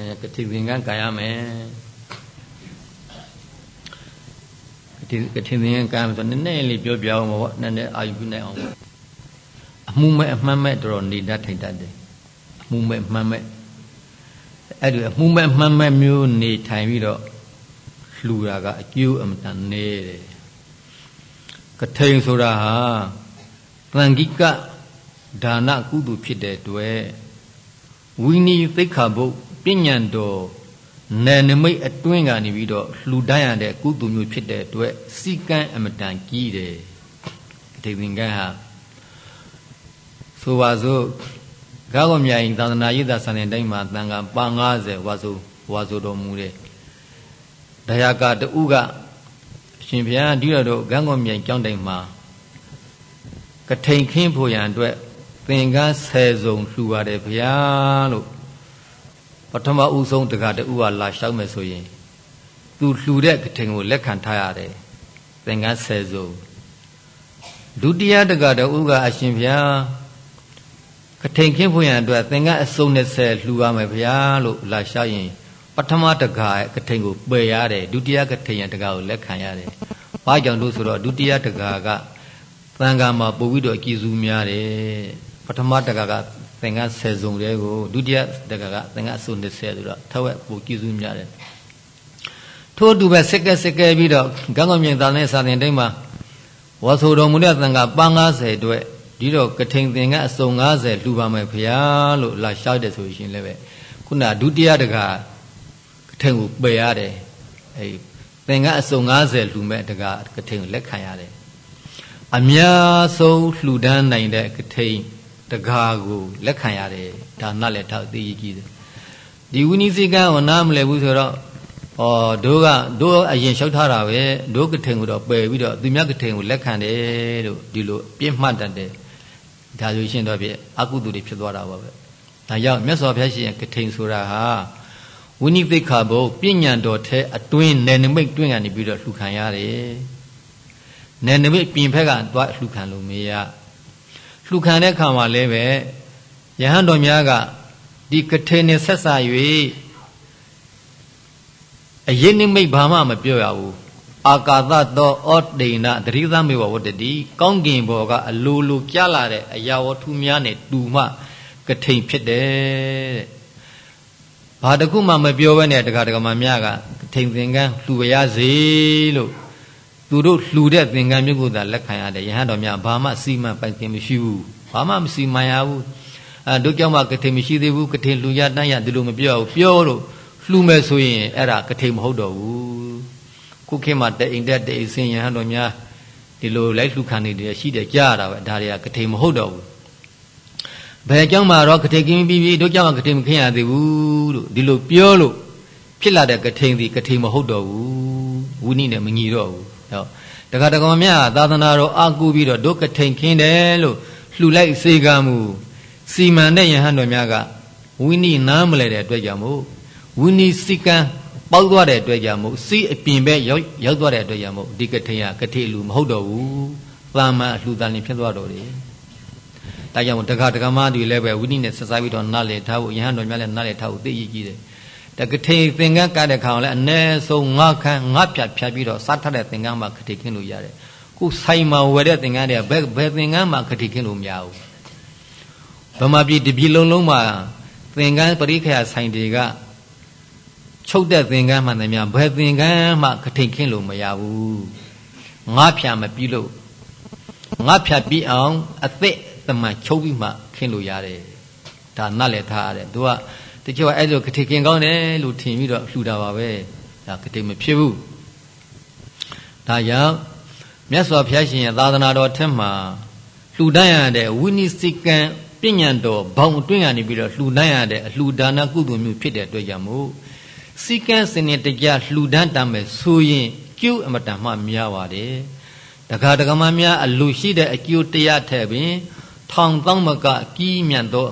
အဲကတိသင်္ကန်းကာရမယ်ကတိကတိသင်္ကန်းကာမယ်ဆိုနည်းနည်းလေးပြောပြအောင်ပေါ့နည်းနည်းအာယူနိုင်အောင်အမှုမဲ့အမှန်မဲ့တော်တော်နေတတ်ထိုင်တတ်တယ်အမှုမဲ့အမှန်မဲ့အဲ့ဒီအမှုမဲ့အမှန်မဲ့မျိုးနေထိုင်ပြီးတော့လှူတာကအကျိုးအမတန်နေတယ်ကထိန်ဆိုတာဟာတန်ခိကဒါနကုသိုလ်ဖြစ်တဲ့အတွက်ဝိနည်းသိက္ခာပုဒ် ပညာတော်နယ်နမိတ်အတွင်းကနေပြီးတော့လှူဒန်းရတဲ့ကုသိုလ်မျိုးဖြစ်တဲ့အတွက်စီကံအမတန်ကြီးတယ်ဒေသင်္ကန်းဟာဆိုပါစို့ကားကောမြိုင်သာသနာ့ရေးသာဆန်တဲ့တိုင်းမှာတန်ခါပါ90ဝါဆိုဝါဆိုတော်မူတဲ့ဒယာကတူကအရှင်ဘုရားဒီတော်တို့ကံကောမြိုင်ကျောင်းတိုင်မှာကထိန်ခင်းဖို့ရန်အတွက်သင်္ကန်းဆယ်စုံလှူရတယ်ဗျာလို့ ပထမဦးဆုံးတက္ကတူကလာလျှောက်မယ်ဆိုရင်သူလှူတဲ့ကထိန်ကိုလက်ခံထားရတယ်သင်္ကန်းဆယ်စုံဒုတိယတက္ကတူကအရှင်ဘုရားကထိန်ခင်းဖို့ရန်အတွက်သင်္ကန်းအစုံ20လှူရမယ်ဗျာလို့လာလျှောက်ရင်ပထမတက္ကကထိန်ကိုပယ်ရတယ်ဒုတိယကထိန်ရတက္ကကိုလက်ခံရတယ်ဘာကြောင့်လို့ဆိုတော့ဒုတိယတက္ကကသံဃာမှာပို့ပြီးတော့အကြည်စုများတယ်ပထမတက္ကက သင်္ကန်း10စုံတဲကိုဒုတိယတက္ကကသင်္ကန်းအစုံ20ဆိုတော့ထက်ဝက်ပို့ကြည်စုများတယ်ထို့တူပဲစက်ကစက်ကပြီးတော့ကံကောင်းမြင်သာနဲ့စာသင်တိုင်းမှာဝါဆိုတော်မူတဲ့သံဃာပန်း90အတွက်ဒီတော့ကထိန်သင်္ကန်းအစုံ90လှူပါမယ်ဖရာလို့လာလျှောက်တယ်ဆိုရှင်လည်းပဲခုနဒုတိယတက္ကကထိန်ကိုပယ်ရတယ်အဲသင်္ကန်းအစုံ90လှူမဲ့တက္ကကထိန်ကိုလက်ခံရတယ်အများဆုံးလှူဒန်းနိုင်တဲ့ကထိန် တကားကိုလက်ခံရတယ်ဒါနလည်းထောက်သိကြီးတယ်ဒီဝိနည်းစိကံကိုနားမလဲဘူးဆိုတော့ဩတို့ကတို့အရင်လျှောက်ထားတာပဲတို့ကထိန်ကိုတော့ပယ်ပြီးတော့သူမြတ်ကထိန်ကိုလက်ခံတယ်လို့ဒီလိုပြစ်မှတ်တတ်တယ်ဒါဆိုရှင်တော့ပြအကုသိုလ်တွေဖြစ်သွားတာပါပဲဒါကြောင့်မြတ်စွာဘုရားရှင်ကထိန်ဆိုတာဟာဝိနည်းသိက္ခာဘုပညာတော်ထဲအတွင်းနယ်နိမိတ်တွင်းကနေပြီးတော့လှူခံရတယ်နယ်နိမိတ်ပြင်ဖက်ကသွားလှူခံလို့မရ လှူခံတဲ့ခါမှာလည်းပဲယဟန်တော်များကဒီကထေနဲ့ဆက်ဆာ၍အရင်နိမိတ်ဘာမှမပြောရဘူးအာကာသသောဩဒိဏတရိသမေဝဝတ္တတိကောင်းကင်ဘောကအလိုလိုကြလာတဲ့အရာဝတ္ထုများနဲ့တူမှကထိန်ဖြစ်တယ်တဲ့ဘာတခုမှမပြောဘဲနဲ့တခါတခါမှများကကထိန်သင်္ကန်းလှူရစေလို့ သူတို့လှူတဲ့သင်္ကန်းမျိုးကိုသာလက်ခံရတယ်ယဟန်တော်များဘာမှစီမံပိုင်ခြင်းမရှိဘူးဘာမှမစီမံရဘူးအဲတို့ကြောင့်မှကထိန်မရှိသေးဘူးကထိန်လှူရတန်းရဒီလိုမပြောဘူးပြောလို့လှူမယ်ဆိုရင်အဲ့ဒါကထိန်မဟုတ်တော့ဘူးခုခေတ်မှာတအိမ်တက်တအိမ်စင်ယဟန်တော်များဒီလိုလိုက်လှူခံနေတယ်ရှိတယ်ကြားရတာပဲဒါတွေကကထိန်မဟုတ်တော့ဘူးဘယ်ကြောင့်မှတော့ကထိန်ကင်းပြီးပြီးတို့ကြောင့်ကထိန်မခင်းရသေးဘူးလို့ဒီလိုပြောလို့ဖြစ်လာတဲ့ကထိန်ဒီကထိန်မဟုတ်တော့ဘူးဝိနည်းနဲ့မညီတော့ဘူး ဟောတခါတကောင်မြသာသနာတော်အာကူပြီးတော့ဒုက္ကထိန်ခင်းတယ်လို့လှူလိုက်စေကမှုစီမံတဲ့ယဟန်တော်များကဝိနည်းနားမလဲတဲ့အတွက်ကြောင့်မို့ဝိနည်းစိကံပေါက်သွားတဲ့အတွက်ကြောင့်မို့စီအပြင်ပဲရောက်ရောက်သွားတဲ့အတွက်ကြောင့်မို့ဒီကထိန်ကကထိလူမဟုတ်တော့ဘူးသာမန်အလှူတန်နေဖြစ်သွားတော့တယ်ဒါကြောင့်တခါတကမတွေလည်းပဲဝိနည်းနဲ့ဆက်စားပြီးတော့နားလေထားဖို့ယဟန်တော်များလည်းနားလေထားဖို့သိရကြီးတယ် တကထိန်သင်္ကန်းကတဲ့ခါလည်းအ ਨੇ ဆုံးငါခန်းငါဖြတ်ဖြတ်ပြီးတော့စားထတဲ့သင်္ကန်းမှာခတိခင်းလို့ရတယ်ခုဆိုင်မှာဝယ်တဲ့သင်္ကန်းတွေကဘယ်ဘယ်သင်္ကန်းမှာခတိခင်းလို့မရဘူးဗမာပြည်တပြည်လုံးလုံးမှာသင်္ကန်းပရိခယဆိုင်တွေကချုပ်တဲ့သင်္ကန်းမှန်တယ်များဘယ်သင်္ကန်းမှခတိခင်းလို့မရဘူးငါဖြတ်မပြီးလို့ငါဖြတ်ပြီးအောင်အသက်တမန်ချုပ်ပြီးမှခင်းလို့ရတယ်ဒါနတ်လည်းထားရတယ်သူက တချို့ကအဲ့လိုကတိကင်ကောင်းတယ်လို့ထင်ပြီးတော့လှူတာပါပဲဒါကတိမဖြစ်ဘူးဒါကြောင့်မြတ်စွာဘုရားရှင်ရဲ့သာသနာတော်ထက်မှာလှူဒန်းရတဲ့ဝိနည်းစိကံပညာတော်ဘောင်အတွင်းကနေပြီးတော့လှူဒန်းရတဲ့အလှူဒါနကုသိုလ်မျိုးဖြစ်တဲ့အတွက်ကြောင့်မို့စိကံစနစ်တကျလှူဒန်းတတ်မယ်ဆိုရင်ကျုပ်အမတန်မှများပါတယ်တခါတကမများအလူရှိတဲ့အကျိုးတရားထက်ပင်ထောင်သောမကကြီးမြတ်သော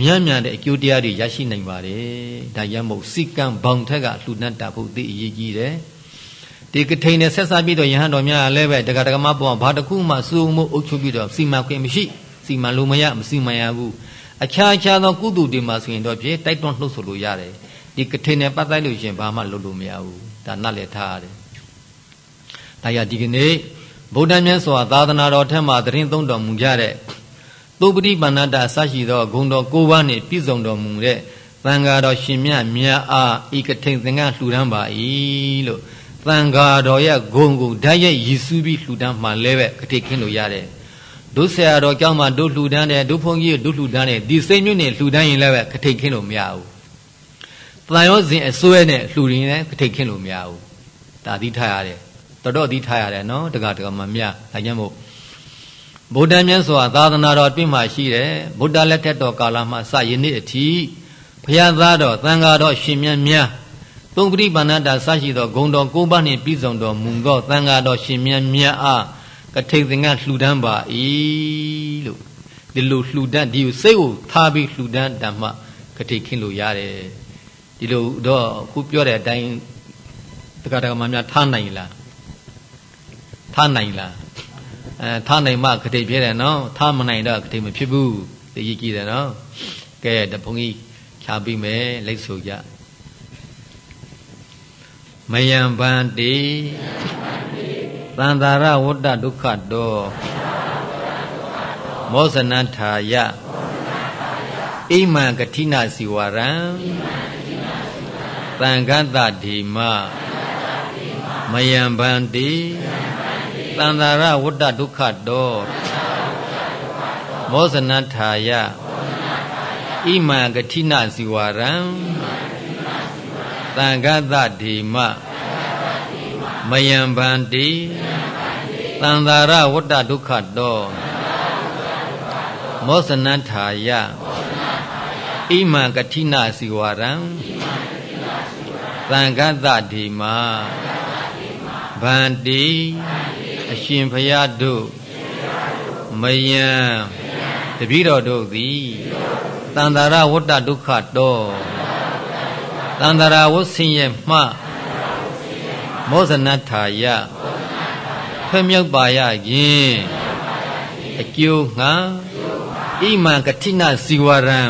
မြတ်မြန်တဲ့အကျိုးတရားတွေရရှိနိုင်ပါတယ်ဒါရမို့စိကံဘောင်ထက်ကလှူနှံ့တာဖို့သိအရေးကြီးတယ်ဒီကထိန်နဲ့ဆက်စားပြီးတော့ယဟန်တော်များလည်းပဲတက္ကတက္ကမပေါ်ဘာတစ်ခုမှစုံမှုအုပ်ချုပ်ပြီးတော့စီမံခွင့်မရှိစီမံလို့မရမစီမံရဘူးအခြားခြားသောကုသိုလ်တွေမှာဆိုရင်တော့ဖြင့်တိုက်တွန်းနှုတ်ဆိုလို့ရတယ်ဒီကထိန်နဲ့ပတ်သက်လို့ရှင်ဘာမှလုပ်လို့မရဘူးဒါနတ်လည်းထားရတယ်ဒါရဒီကနေ့ဗုဒ္ဓမြတ်စွာသာသနာတော်ထက်မှသတင်းသုံးတော်မူကြတဲ့ သုပတိပဏ္ဏတဆရှိသောဂုံတော်၉ပါးနှင့်ပြည့်စုံတော်မူတဲ့သံဃာတော်ရှင်မြတ်မြတ်အားဤကထိန်သင်္ကလှူဒန်းပါ၏လို့သံဃာတော်ရဲ့ဂုံကိုဓာတ်ရဲ့ရည်စူးပြီးလှူဒန်းမှလည်းပဲကတိခင်းလို့ရတယ်ဒုဆရာတော်ကြောင့်မှဒုလှူဒန်းတယ်ဒုဖုန်ကြီးဒုလှူဒန်းတယ်ဒီစိတ်ညွတ်နေလှူဒန်းရင်လည်းပဲကတိခင်းလို့မရဘူးတန်ရောစဉ်အစွဲနဲ့လှူရင်လည်းကတိခင်းလို့မရဘူးဒါသိထားရတယ်တော်တော်သိထားရတယ်နော်တက္ကတက္ကမမြဒါကြောင့်မို့ ဗုဒ္ဓမြတ်စွာသာသနာတော်ပြင့်မှရှိတယ်ဗုဒ္ဓလက်ထက်တော်ကာလမှစယနေ့အထိဘုရားသားတော်သံဃာတော်ရှင်မြတ်များသုံးပရိပန္နတာဆရှိသောဂုံတော်ကိုးပါးနှင့်ပြည့်စုံတော်မူသောသံဃာတော်ရှင်မြတ်များအားကထိန်သင်္ကလှူဒန်းပါ၏လို့ဒီလိုလှူဒန်းဒီကိုစိတ်ကိုထားပြီးလှူဒန်းဓမ္မကထိန်ခင်းလို့ရတယ်ဒီလိုတော့ခုပြောတဲ့အတိုင်းတက္ကရာမများထားနိုင်လားထားနိုင်လား အဲထားနိုင်မှကတိဖြစ်တယ်နော်ထားမနိုင်တော့ကတိမဖြစ်ဘူးသိကြည့်တယ်နော်ကဲတဘုန်းကြီးချာပြီးမယ်လိတ်ဆိုကြမယံဗန္တိသန္တာရဝတ္တဒုက္ခတောမောဇနထာယအိမံကတိနာစီဝရံသံဃတဓိမမယံဗန္တိ သန္တာရဝတ္တဒုက္ခတောမောဇနထာယဣမံကတိနာစီဝရံသံဃတဓိမမယံဗန္တိသန္တာရဝတ္တဒုက္ခတောမောဇနထာယဣမံကတိနာစီဝရံသံဃတဓိမဗန္တိအ ရှင်ဘုရားတို့မယံတပည့်တော်တို့သည်တန္တရာဝတ္တဒုက္ခတောတန္တရာဝဆင်းရဲမှမောဇနထာယဖွမြောက်ပါရခြင်းအကျိုးငှာဣမံကတိနစီဝရံ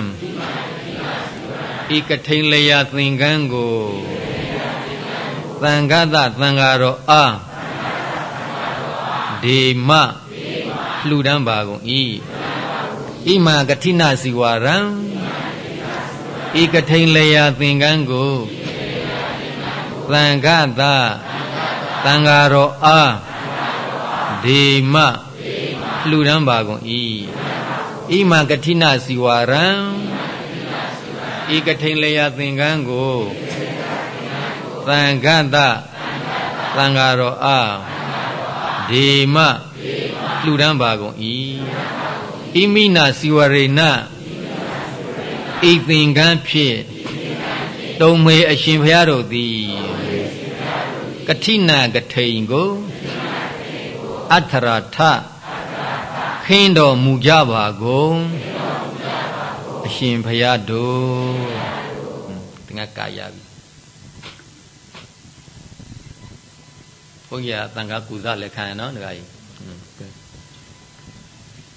ဤကထိန်လျာသင်္ကန်းကိုသံဃသသံဃာတော်အား ဒေမလှူဒန်းပါကုန်၏ဣမကတိနစီဝရံဤကထိန်လျာသင်္ကန်းကိုသံဃသသံဃာတော်အားဒေမလှူဒန်းပါကုန်၏ဣမကတိနစီဝရံဤကထိန်လျာသင်္ကန်းကိုသံဃသသံဃာတော်အား ဒေမလှူဒန်းပါကုန်၏ဣမိနာစီဝရိဏဣသင်္ကန်းဖြင့်တုံမေအရှင်ဘုရားတို့သည်ကတိနာကထိန်ကိုအထရထခင်းတော်မူကြပါကုန်အရှင်ဘုရားတို့တငါကာယပြီု န်းကြီးကတန်ခါကုသလက်ခံရနော်ဒကာကြီး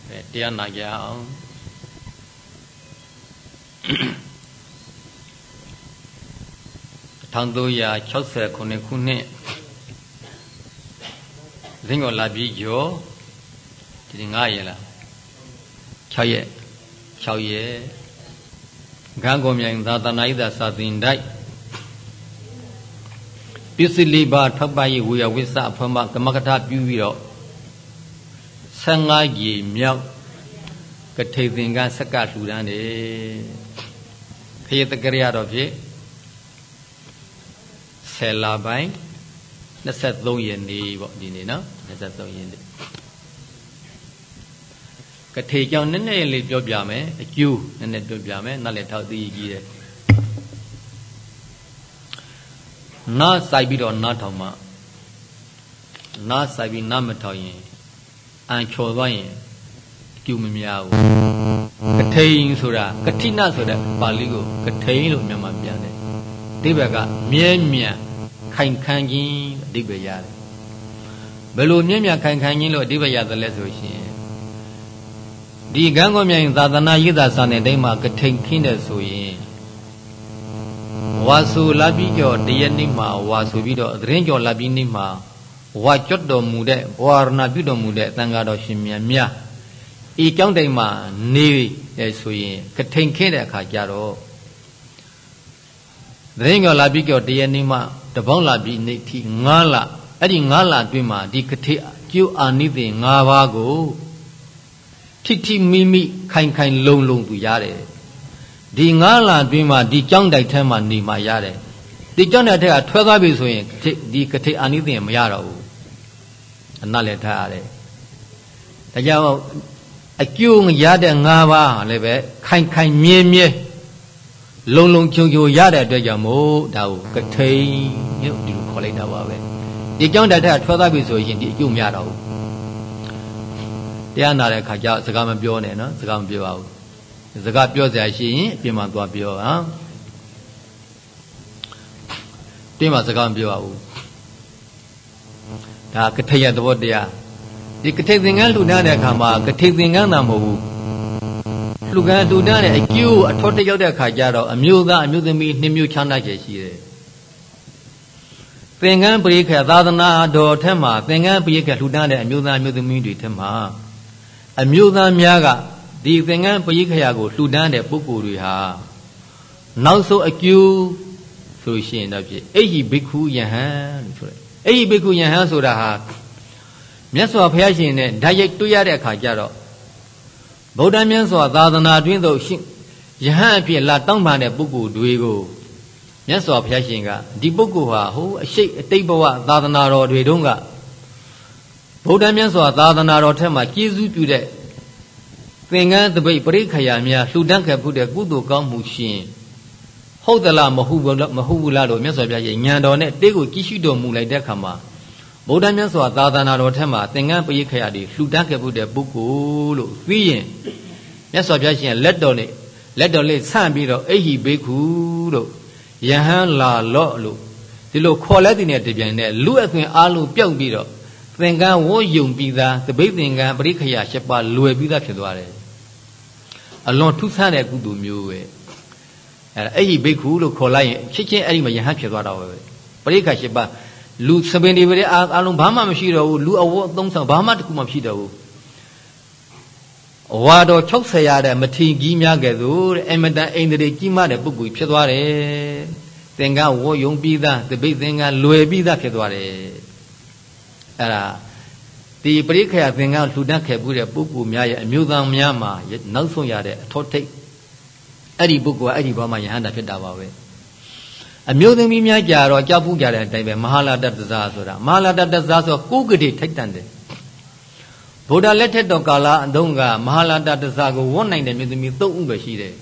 အဲတရားနာကြအောင်1369ခုနှစ်ဇင်းကိုလာပြီးကျော်ဒီ9ရက်လား6ရက်6ရက်ဂန်းကုန်မြိုင်သာသနာ့သာစာသင်တိုက် ပစ္စည်းလေးပါးထောက်ပံ့ရေးဝေယဝိဆအဖမကမကထပြုပြီးတော့15ကြီးမြောက်ကထိန်သင်္ကန်းဆက်ကလှူဒန်းတယ်ခရတကရတော့ဖြစ်ဆယ်လပိုင်း23ရက်နေ့ပေါ့ဒီနေ့နော်23ရက်နေ့ကထေကြောင့်နည်းနည်းလေးပြောပြမယ်အကျိုးနည်းနည်းပြောပြမယ်နောက်လည်းထောက်သိကြီးတယ် နားစိုက်ပြီးတော့နားထောင်မှနားစိုက်ပြီးနားမထောင်ရင်အန်ချော်သွားရင်အကျိုးမများဘူးကထိန်ဆိုတာကတိနဆိုတဲ့ပါဠိကိုကထိန်လို့မြန်မာပြန်တယ်အဓိပ္ပာယ်ကမြဲမြံခိုင်ခန့်ခြင်းအဓိပ္ပာယ်ရတယ်ဘယ်လိုမြဲမြံခိုင်ခန့်ခြင်းလို့အဓိပ္ပာယ်ရသလဲဆိုရှင်ဒီကံကောမြိုင်သာသနာရေးသာစာနယ်တိုင်းမှာကထိန်ခင်းတယ်ဆိုရင် ဝါဆိုလာပြီးကြောတရက်နေ့မှာဝါဆိုပြီးတော့သတင်းကြောလာပြီးနေ့မှာဝါကြွတော်မူတဲ့ဘဝရဏပြုတော်မူတဲ့သံဃာတော်ရှင်မြတ်များဤကြောင်းတိုင်မှာနေရဆိုရင်ကထိန်ခင်းတဲ့အခါကျတော့သတင်းကြောလာပြီးကြောတရက်နေ့မှာတပေါင်းလာပြီးနေ့ထိ9လအဲ့ဒီ9လအတွင်းမှာဒီကထိကျိုးအာနိသင်9ပါးကိုထိထိမိမိခိုင်ခိုင်လုံလုံသူရတယ် ဒီငါးလအတွင်းမှာဒီကြောင်းတိုက်ထဲမှာနေမှရတယ်ဒီကြောင်းတိုက်ထဲကထွက်သွားပြီဆိုရင်ဒီကထိအာနိသင်မရတော့ဘူးအနတ်လည်းထားရတယ်ဒါကြောင့်အကျိုးရတဲ့၅ပါးလည်းပဲခိုင်ခိုင်မြဲမြဲလုံလုံချုံချုံရတဲ့အတွက်ကြောင့်မို့ဒါကိုကထိန်လို့ဒီလိုခေါ်လိုက်တာပါပဲဒီကြောင်းတိုက်ထဲကထွက်သွားပြီဆိုရင်ဒီအကျိုးမရတော့ဘူးတရားနာတဲ့အခါကျစကားမပြောနဲ့နော်စကားမပြောပါဘူး စကားပြောစရာရှိရင်အပြင်မှာသွားပြောဟာတင်းမှာစကားမပြောပါဘူးဒါကထိတ်ရသဘောတရားဒီကထိတ်သင်္ကန်းလှူဒါန်းတဲ့အခါမှာကထိတ်သင်္ကန်းသာမဟုတ်ဘူးလှူကန်းလှူဒါန်းတဲ့အကျိုးအထောက်တရောက်တဲ့အခါကျတော့အမျိုးသားအမျိုးသမီးနှမျိုးချမ်းသာကျရှိတယ်သင်္ကန်းပရိခေသာသနာတော်ထက်မှာသင်္ကန်းပရိခေလှူဒါန်းတဲ့အမျိုးသားအမျိုးသမီးတွေထက်မှာအမျိုးသားများက ဒီသင်္ကန်းပရိခရာကိုလှူဒန်းတဲ့ပုဂ္ဂိုလ်တွေဟာနောက်ဆုံးအကျိုးဆိုရှင်တော့ဖြစ်အိဟိဘိက္ခုယဟန်လို့ဆိုတယ်အိဟိဘိက္ခုယဟန်ဆိုတာဟာမြတ်စွာဘုရားရှင်နဲ့ဓာတ်ရိုက်တွေ့ရတဲ့အခါကျတော့ဗုဒ္ဓမြတ်စွာသာသနာတွင်သို့ရှင်ယဟန်အဖြစ်လာတောင်းပန်တဲ့ပုဂ္ဂိုလ်တွေကိုမြတ်စွာဘုရားရှင်ကဒီပုဂ္ဂိုလ်ဟာဟိုအရှိတ်အတိတ်ဘဝသာသနာတော်တွေတုန်းကဗုဒ္ဓမြတ်စွာသာသနာတော်ထက်မှာကျေးဇူးပြုတဲ့ သင်္ကန်းတပိတ်ပရိခယာများလှူဒန်းခဲ့ဖို့တဲ့ကုသိုလ်ကောင်းမှုရှင်ဟုတ်သလားမဟုတ်ဘူးလားမဟုတ်ဘူးလားလို့မြတ်စွာဘုရားရဲ့ဉာဏ်တော်နဲ့တေးကိုကြည့်ရှုတော်မူလိုက်တဲ့အခါမှာဗုဒ္ဓမြတ်စွာသာသနာတော်ထက်မှာသင်္ကန်းပရိခယာတွေလှူဒန်းခဲ့ဖို့တဲ့ပုဂ္ဂိုလ်လို့သိရင်မြတ်စွာဘုရားရှင်လက်တော်နဲ့လက်တော်လေးဆန့်ပြီးတော့အိဟိဘေခုလို့ယဟန်လာလော့လို့ဒီလိုခေါ်လက်တင်တဲ့တပြိုင်နက်လူအသွင်အားလုံးပြောက်ပြီးတော့သင်္ကန်းဝိုးယုံပြီးသားတပိတ်သင်္ကန်းပရိခယာ၈ပါးလွယ်ပြီးသားဖြစ်သွားတယ် အလွန်ထူးဆန်းတဲ့ကုသိုလ်မျိုးပဲအဲအဲ့ဒီဘိက္ခုလို့ခေါ်လိုက်ရင်ချက်ချင်းအဲ့ဒီမှာယဟန်ဖြစ်သွားတော့ပဲပရိခါ၈ပါးလူစပင်တွေပဲအားလုံးဘာမှမရှိတော့ဘူးလူအဝတ်အသုံးဆောင်ဘာမှတခုမှမရှိတော့ဘူးဝါတော်60ရတဲ့မထင်ကြီးများကဲ့သို့တဲ့အမတန်အိန္ဒြေကြီးမားတဲ့ပုဂ္ဂိုလ်ဖြစ်သွားတယ်သင်္ကဝေါ်ယုံပြီးသားတပိတ်သင်္ကလွယ်ပြီးသားဖြစ်သွားတယ်အဲ့ဒါ ဒီပရိခေယသင်္ကန်းလှူဒန်းခဲ့မှုတဲ့ပုဂ္ဂိုလ်များရဲ့အမျိုးသားများမှာနောက်ဆုံးရတဲ့အထောထိတ်အဲ့ဒီပုဂ္ဂိုလ်ကအဲ့ဒီဘာမှယဟန္တာဖြစ်တာပါပဲအမျိုးသမီးများကြတော့ကြောက်ပူကြတဲ့အတိုင်းပဲမဟာလာတတဇာဆိုတာမဟာလာတတဇာဆိုကိုးကတိထိုက်တန်တယ်ဗုဒ္ဓလက်ထက်တော်ကာလအတုံးကမဟာလာတတဇာကိုဝတ်နိုင်တဲ့မျိုးသမီး၃ဦးပဲရှိတယ်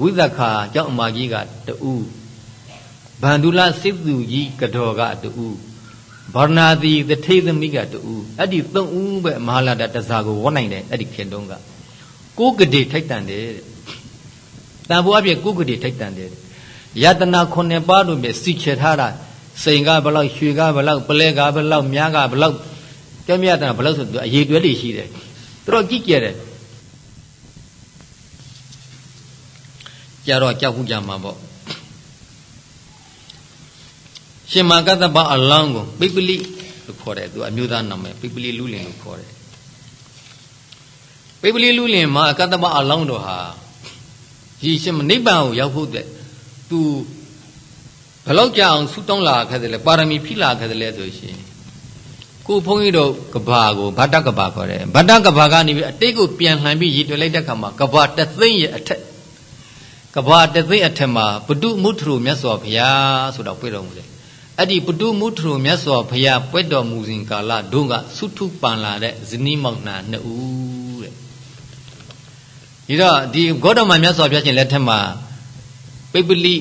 ဝိသခာကျောင်းအမကြီးကတူဗန္ဓုလစိတ်သူကြီးကတော်ကတူ ဗောရဏသီတထေသမီးကတူအဲ့ဒီသုံးဦးပဲမဟာလာတတဇာကိုဝတ်နိုင်တယ်အဲ့ဒီခင်တုံးကကိုးကတိထိုက်တန်တယ်တန်ဖိုးအပြည့်ကိုးကတိထိုက်တန်တယ်ယတနာခုနှစ်ပါးတို့မြစီချေထားတာစိန်ကဘလောက်ရွှေကဘလောက်ပလဲကဘလောက်မြားကဘလောက်ကျမြတ်တာဘလောက်ဆိုသူအရေးတွဲလေးရှိတယ်သူတို့ကြည့်ကြတယ်ကြတော့ကြောက်ခုကြမှာပေါ့ ရှင်မာကတ္တပအလောင်းကိုပိပလိလို့ခေါ်တယ်သူအမျိုးသားနာမည်ပိပလိလူလင်လို့ခေါ်တယ်ပိပလိလူလင်မှာကတ္တပအလောင်းတော်ဟာဒီရှင်နိဗ္ဗာန်ကိုရောက်ဖို့တဲ့သူဘလောက်ကြအောင်ဆူတောင်းလာခဲ့တယ်လဲပါရမီဖိလာခဲ့တယ်လဲဆိုရှင်ကိုဘုန်းကြီးတို့ကဘာကိုဗတ္တကဘာခေါ်တယ်ဗတ္တကဘာကနေပြီးအတိတ်ကိုပြန်လှန်ပြီးရည်တွေ့လိုက်တဲ့အခါမှာကဘာတသိမ့်ရဲ့အထက်ကဘာတသိမ့်အထက်မှာဘုဒ္ဓမုထရမြတ်စွာဘုရားဆိုတော့ပြတော်မူတယ် အဲ့ဒီပတုမုထရမြတ်စွာဘုရားပွက်တော်မူစဉ်ကာလဒုကသုထုပန်လာတဲ့ဇနီးမောင်နှံနှစ်ဦးတဲ့ဒီတော့ဒီဂေါတမမြတ်စွာဘုရားရှင်လက်ထက်မှာပိပလိ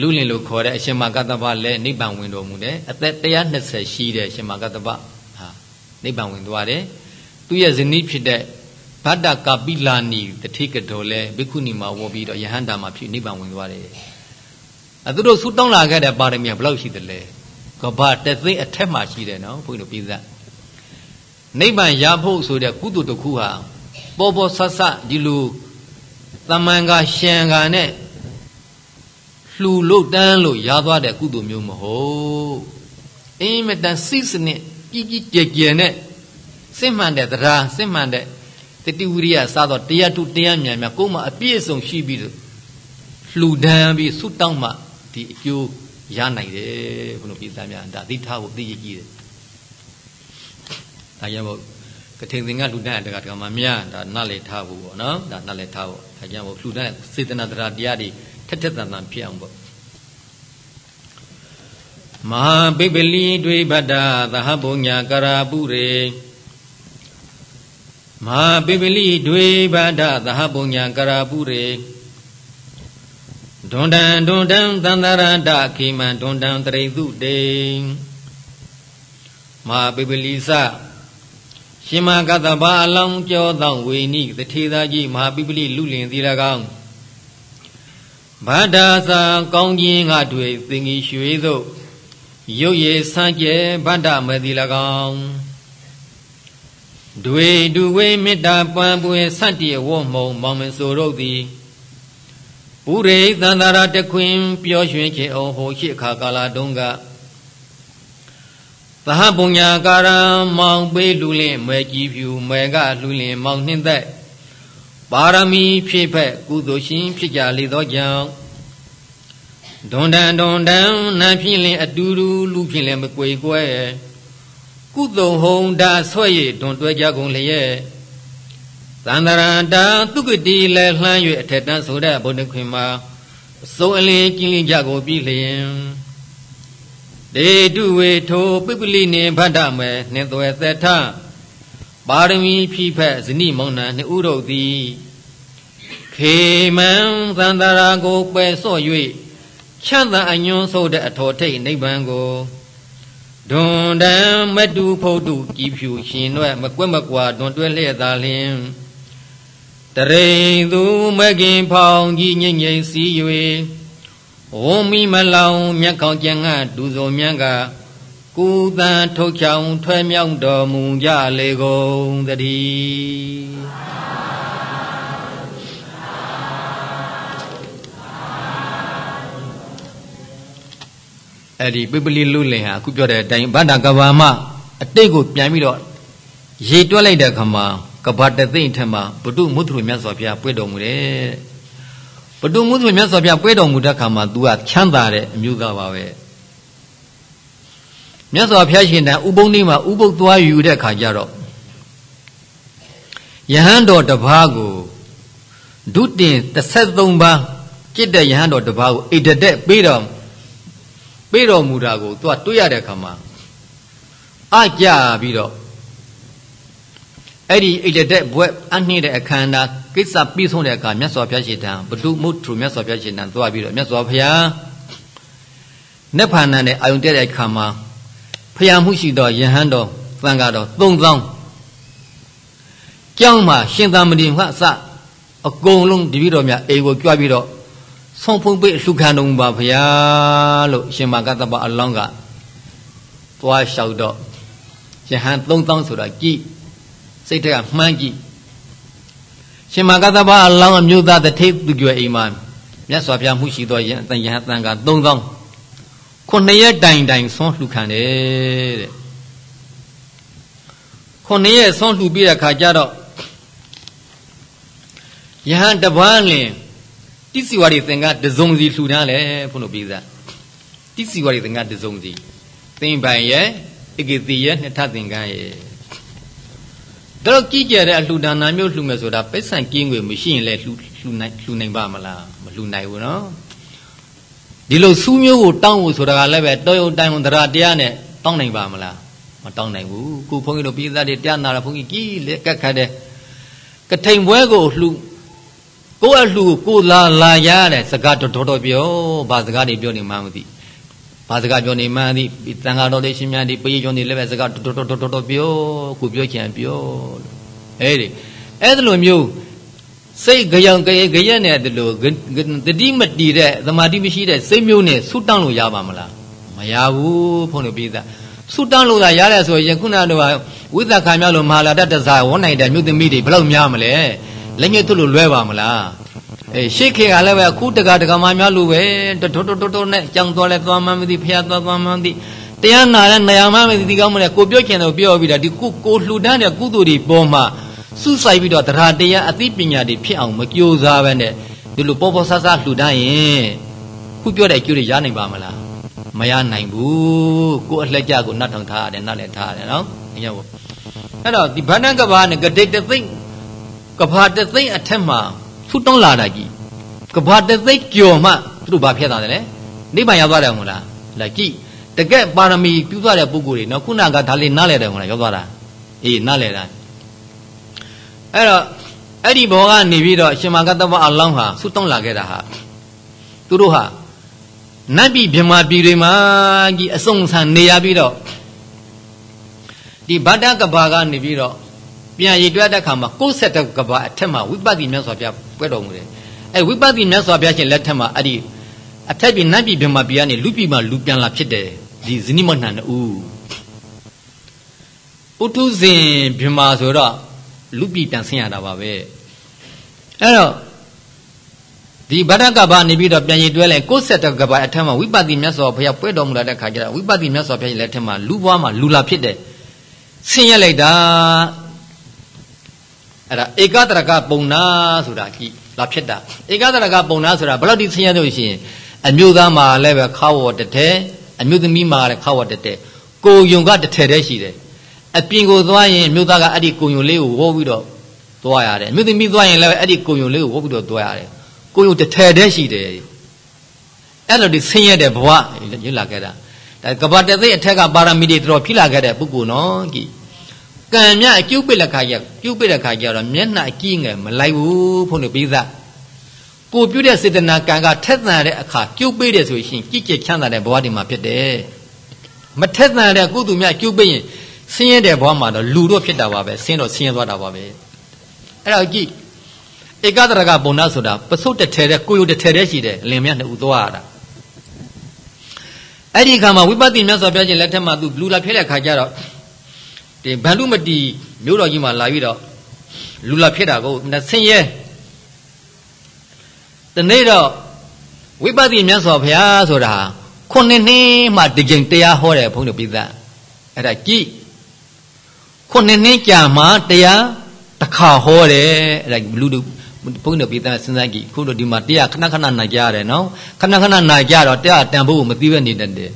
လူလင်လို့ခေါ်တဲ့အရှင်မကတ္တပလည်းနိဗ္ဗာန်ဝင်တော်မူတယ်အသက်120ရှိတဲ့အရှင်မကတ္တပဟာနိဗ္ဗာန်ဝင်သွားတယ်သူရဲ့ဇနီးဖြစ်တဲ့ဗတ္တကာပိလာနီတတိကတော်လဲဘိက္ခုနီမှာဝေါ်ပြီးတော့ယဟန္တာမှာဖြစ်နိဗ္ဗာန်ဝင်သွားတယ်အဲသူတို့ဆူတောင်းလာခဲ့တဲ့ပါရမီဘယ်လောက်ရှိသလဲ ကဘာတသိအထက်မှာရှိတယ်နော်ဘုန်းကြီးတို့ပြည်သက်နိဗ္ဗာန်ရဖို့ဆိုတဲ့ကုသိုလ်တစ်ခုဟာပေါ်ပေါ်ဆဆဒီလိုတမန်ကရှံကနဲ့လှူလို့တန်းလို့ရသွားတဲ့ကုသိုလ်မျိုးမဟုတ်အင်းမတန်စိစနစ်ကြီးကြီးကျယ်ကျယ်နဲ့စစ်မှန်တဲ့တရားစစ်မှန်တဲ့တတိဝိရိယစသောတရားထုတရားမြန်မြန်ကိုယ်မှအပြည့်အစုံရှိပြီးလှူဒန်းပြီးဆုတောင်းမှဒီအကျိုး ရနိုင်တယ်ဘုလိုပြည်သားများဒါသိထားဖို့သိရကြီးတယ်ဒါကြောင့်မို့ကထိန်သင်္ကလှူဒန်းတဲ့ကတကမှများဒါနားလေထားဖို့ပေါ့နော်ဒါနားလေထားဖို့ဒါကြောင့်မို့လှူဒန်းစေတနာတရားတရားတွေထက်ထက်တန်တန်ဖြစ်အောင်ပေါ့မဟာပိပလီတွေဗတ္တသဟဘုံညာကရာပုရေမဟာပိပလိဒွေဗဒသဟပုညာကရာပုရေ ဒွန်တံဒွန်တံသန္တရတခေမံဒွန်တံတရိသုတေမဟာပိပလိစရှင်မကတဘာအလောင်းကြောသောဝေနိတထေသာကြီးမဟာပိပလိလူလင်သီလကောင်ဗဒ္ဒသာကောင်းခြင်းငါတွေသင်္ကြီးရွှေသို့ရုပ်ရည်ဆန်းကျဲဗဒ္ဒမသီလကောင်ဒွေဒုဝေမေတ္တာပံပွေစတ္တိဝမုံမောင်မဆိုတို့သည် ပုရိသန္တာရတခွင်ပျော်ရွှင်ခြင်းအောင်ဟိုရှိခါကာလတုန်းကသဟပုညာကာရံမောင်ပေးလူလင်းမဲကြီးဖြူမဲကလူလင်းမောင်နှင်းသက်ပါရမီဖြည့်ဖက်ကုသိုလ်ရှင်ဖြစ်ကြလေသောကြောင့်ဒွန်တန်ဒွန်တန်နံဖြင့်လင်အတူတူလူဖြင့်လည်းမကွေကွဲကုသိုလ်ဟုံဒါဆွဲ့၍တွန်တွဲကြကုန်လျက် သန္တရန္တာသူကတိလည်းလှမ်း၍အထက်တန်းဆိုတဲ့ဘုဒ္ဓခွင်မှာအစိုးအလင်းကျင်းလင်းကြကုန်ပြီလျင်ဒေတုဝေထိုပိပလိနေဗဒ္ဓမေနှင့်သွဲသက်ထပါရမီဖြိဖက်ဇနိမောင်နှံနှစ်ဥတို့သည်ခေမံသန္တရာကိုပယ်ဆော့၍ချမ်းသာအညွန်းဆိုတဲ့အထောထိတ်နိဗ္ဗာန်ကိုဒွန်တံမတူဖုတ်တုကြည်ဖြူရှင်ွဲ့မကွက်မကွာဒွန်တွဲလျက်သာလျင် တရိန်သူမကင်ဖောင်ကြီးငိမ့်ငိမ့်စီ၍ဝုံမီမလောင်မြတ်ခေါင်ကျန်ကဒူစုံမြန်းကကုသံထုတ်ချောင်ထွဲမြောက်တော်မူကြလေကုန်တည်းအဲ့ဒီပိပလိလူလင်ဟာအခုပြောတဲ့အတိုင်းဗန္ဒကဘာမအတိတ်ကိုပြန်ပြီးတော့ရေတွက်လိုက်တဲ့အခါမှာ ကဘာတသိမ့်ထက်မှာဘုတုမုထုမြတ်စွာဘုရားပွေတော်မူတယ်ဘုတုမုထုမြတ်စွာဘုရားပွေတော်မူတဲ့အခါမှာ तू ကချမ်းသာတဲ့အမျိုးသားပါပဲမြတ်စွာဘုရားရှင်တန်ဥပုံနေမှာဥပုပ်သွားယူတဲ့အခါကျတော့ယဟန်တော်တပါးကိုဒုတင်33ပါးจิตတဲ့ယဟန်တော်တပါးကိုအိတ်တက်ပေးတော်ပေးတော်မူတာကိုသူကတွေ့ရတဲ့အခါမှာအကြပြီးတော့ အဲ့ဒီအိတ်တဲ့ဘွဲ့အနှင်းတဲ့အခမ်းအနားကိစ္စပြီးဆုံးတဲ့အခါမြတ်စွာဘုရားရှင်တန်ဘဒုမုထုမြတ်စွာဘုရားရှင်တန်သွားပြီးတော့မြတ်စွာဘုရားနတ်ဖာနန်နဲ့အာယုန်တဲ့တဲ့အခါမှာဖျားမှုရှိသောယဟန်တော်သံဃာတော်3000ကျောင်းမှာရှင်သာမဏေမှအစအကုန်လုံးတပည့်တော်များအိမ်ကိုကြွပြီးတော့ဆုံးဖုံးပိလှူခံတော်မူပါဗျာလို့ရှင်မကတ္တပအလောင်းကသွားလျှောက်တော့ယဟန်3000ဆိုတာကြည် စိတ်ထက်ကမှန်းကြည့်ရှင်မကတ္တပအလောင်းအမျိုးသားတထိပ်သူကျွယ်အိမ်မှာမြတ်စွာဘုရားမှုရှိသောယဟန်ယဟန်တန်က3000ခုနှစ်ရက်တိုင်တိုင်ဆုံးလှူခံတယ်တဲ့ခုနှစ်ရက်ဆုံးလှူပြီးတဲ့ခါကျတော့ယဟန်တပန်းလင်တိစီဝါရီသင်္ကတစုံစီလှူထားလဲဘုန်းတော်ပြေးစားတိစီဝါရီသင်္ကတစုံစီသင်ပိုင်ရဲ့ဧကတိရဲ့နှစ်ထသင်္ကန်း ရဲ့တော့ကြည်ကြတဲ့အလှူဒါနာမျိုးလှူမယ်ဆိုတာပိဿံကင်းွေမရှိရင်လည်းလှူလှူနိုင်လှူနိုင်ပါမလားမလှူနိုင်ဘူးနော်ဒီလိုစူးမျိုးကိုတောင်းဖို့ဆိုတာကလည်းပဲတော်ရုံတိုင်းဝန်တရားတရားနဲ့တောင်းနိုင်ပါမလားမတောင်းနိုင်ဘူးခုဘုန်းကြီးတို့ပြည်သားတွေတရားနာတာဘုန်းကြီးကြီးလက်ကက်ခတ်တဲ့ကထိန်ပွဲကိုလှူကိုယ့်အလှကိုလာလာရတဲ့စကားတော်တော်ပြောဘာစကားတွေပြောနေမှမသိဘာ စကားပြောနေမှန်းသိတန်ဃာတော်တွေရှင်များတွေပေးကျော်နေလည်းပဲစကားတော်တော်တော်တော်ပြောခုပြောချင်ပြောလို့အဲ့ဒီအဲ့ဒါလိုမျိုးစိတ်ကြောင်ကြရကြရနဲ့တလို့တတိမတည်တဲ့သမာဓိမရှိတဲ့စိတ်မျိုးနဲ့ဆူတောင်းလို့ရပါမလားမရဘူးဖုန်းလို့ပြေးသားဆူတောင်းလို့သာရတယ်ဆိုရင်ခုနကတော့ဝိသခါမြောက်လို့မဟာလာတတ္တဇာဝန်းနိုင်တဲ့မြို့သမီးတွေဘယ်လောက်များမလဲလက်ညှိုးထုတ်လို့လွဲပါမလား အေးရှေ့ခေကလည်းပဲအခုတကတကမှများလို့ပဲတိုးတိုးတိုးတိုးနဲ့ကြောင်သွားလဲသွားမှမသိဖះသွားသွားမှမသိတရားနာတဲ့နေရာမှမသိဒီကောင်းမလဲကိုပြောချင်တယ်ပြောပြီးတာဒီကိုကိုလှူဒန်းတဲ့ကုသိုလ်တွေပေါ်မှာစုဆိုင်ပြီးတော့တရားတရားအသိပညာတွေဖြစ်အောင်မကြိုးစားပဲနဲ့ဒီလိုပေါ်ပေါ်ဆဆလှူဒန်းရင်ခုပြောတဲ့အကျိုးတွေရနိုင်ပါမလားမရနိုင်ဘူးကိုအလှကြကိုနတ်ထောင်ထားရတယ်နတ်လည်းထားရတယ်နော်အရင်ကအဲ့တော့ဒီဗန္ဒကဘာနဲ့ဂတိတသိမ့်ကဘာတသိမ့်အထက်မှာ ဆူတောင်းလာတာကြီးကဘာတသိမ့်ကြော်မှသူတို့ဘာဖြစ်တာလဲနိဗ္ဗာန်ရောက်သွားတယ်မဟုတ်လားလာကြည့်တကယ်ပါရမီပြုသွားတဲ့ပုဂ္ဂိုလ်တွေနော်ခုနကဒါလေးနားလဲတယ်မဟုတ်လားရောက်သွားတာအေးနားလဲတာအဲ့တော့အဲ့ဒီဘောကနေပြီးတော့ရှင်မကတ္တဝအလောင်းဟာဆူတောင်းလာခဲ့တာဟာသူတို့ဟာနတ်ပြည်မြမပြည်တွေမှာကြီးအစုံဆန်နေရပြီးတော့ဒီဗတ္တကဘာကနေပြီးတော့ ပြန်ရည်တွက်တဲ့ခါမှာ62ကဘာအထက်မှာဝိပဿနာမြတ်စွာဘုရားပွဲတော်မူတယ်အဲဝိပဿနာမြတ်စွာဘုရားရှင်လက်ထက်မှာအဲ့ဒီအထက်ပြည်နတ်ပြည်မြမပြည်ကနေလူပြည်မှာလူပြန်လာဖြစ်တယ်ဒီဇနိမဏ္ဏဦးဥထုဇင်မြမဆိုတော့လူပြည်ပြန်ဆင်းရတာပါပဲအဲ့တော့ဒီဗဒကဘာနေပြီးတော့ပြန်ရည်တွဲလဲ62ကဘာအထက်မှာဝိပဿနာမြတ်စွာဘုရားပွဲတော်မူလာတဲ့ခါကျတော့ဝိပဿနာမြတ်စွာဘုရားလက်ထက်မှာလူဘွားမှာလူလာဖြစ်တယ်ဆင်းရဲလိုက်တာ အဲ့ဒါဧကတရကပုံနာဆိုတာကြည့်လာဖြစ်တာဧကတရကပုံနာဆိုတာဘယ်လောက်ဒီဆင်းရဲလို့ရှိရင်အမျိုးသားမှာလည်းပဲခါဝတတဲအမျိုးသမီးမှာလည်းခါဝတတဲကိုယုံကတထဲတည်းရှိတယ်အပြင်ကိုသွားရင်မြို့သားကအဲ့ဒီကိုယုံလေးကိုဝေါ်ပြီးတော့သွားရတယ်အမျိုးသမီးသွားရင်လည်းအဲ့ဒီကိုယုံလေးကိုဝေါ်ပြီးတော့သွားရတယ်ကိုယုံတထဲတည်းရှိတယ်အဲ့လိုဒီဆင်းရဲတဲ့ဘဝရွတ်လာခဲ့တာဒါကဘာတသိအထက်ကပါရမီတွေတော်ဖြစ်လာခဲ့တဲ့ပုဂ္ဂိုလ်နော်ကြည် ကံမြအကျုပ်ပိလက်ခါရကျုပ်ပိလက်ခါကြတော့မျက်နှာအကြည့်ငယ်မလိုက်ဘူးဖုန်းနေပြီးသားကိုပြုတဲ့စေတနာကံကထက်သန်တဲ့အခါကျုပ်ပိတယ်ဆိုရင်ကြည်ကြည်ချမ်းသာတဲ့ဘဝဒီမှာဖြစ်တယ်မထက်သန်တဲ့ကုသိုလ်မြကျုပ်ပိရင်ဆင်းရဲတဲ့ဘဝမှာတော့လူတော့ဖြစ်တာပါပဲဆင်းတော့ဆင်းရဲသွားတာပါပဲအဲ့တော့ကြည့်ဧကဒရကဘုံနာဆိုတာပစုတ်တထဲတဲ့ကိုယုတ်တထဲတဲ့ရှိတယ်လင်မြနှစ်ဦးသွားရတာအဲ့ဒီခါမှာဝိပဿနာမြတ်စွာဘုရားရှင်လက်ထက်မှာသူလူလာဖြစ်တဲ့ခါကျတော့ ဒီဗန္ဓုမတီမြို့တော်ကြီးမှာလာပြီးတော့လူလာဖြစ်တာကိုဆင်းရဲတနေ့တော့ဝိပဿနာမြတ်စွာဘုရားဆိုတာခုနှစ်နှစ်မှဒီကြိမ်တရားဟောတယ်ဘုန်းကြီးပြည်သားအဲ့ဒါကြည့်ခုနှစ်နှစ်ကြာမှတရားတစ်ခါဟောတယ်အဲ့ဒါလူလူဘုန်းကြီးပြည်သားစဉ်းစားကြည့်ခုတို့ဒီမှာတရားခဏခဏနိုင်ကြရတယ်နော်ခဏခဏနိုင်ကြတော့တရားတန်ဖို့မသိပဲနေတတ်တယ်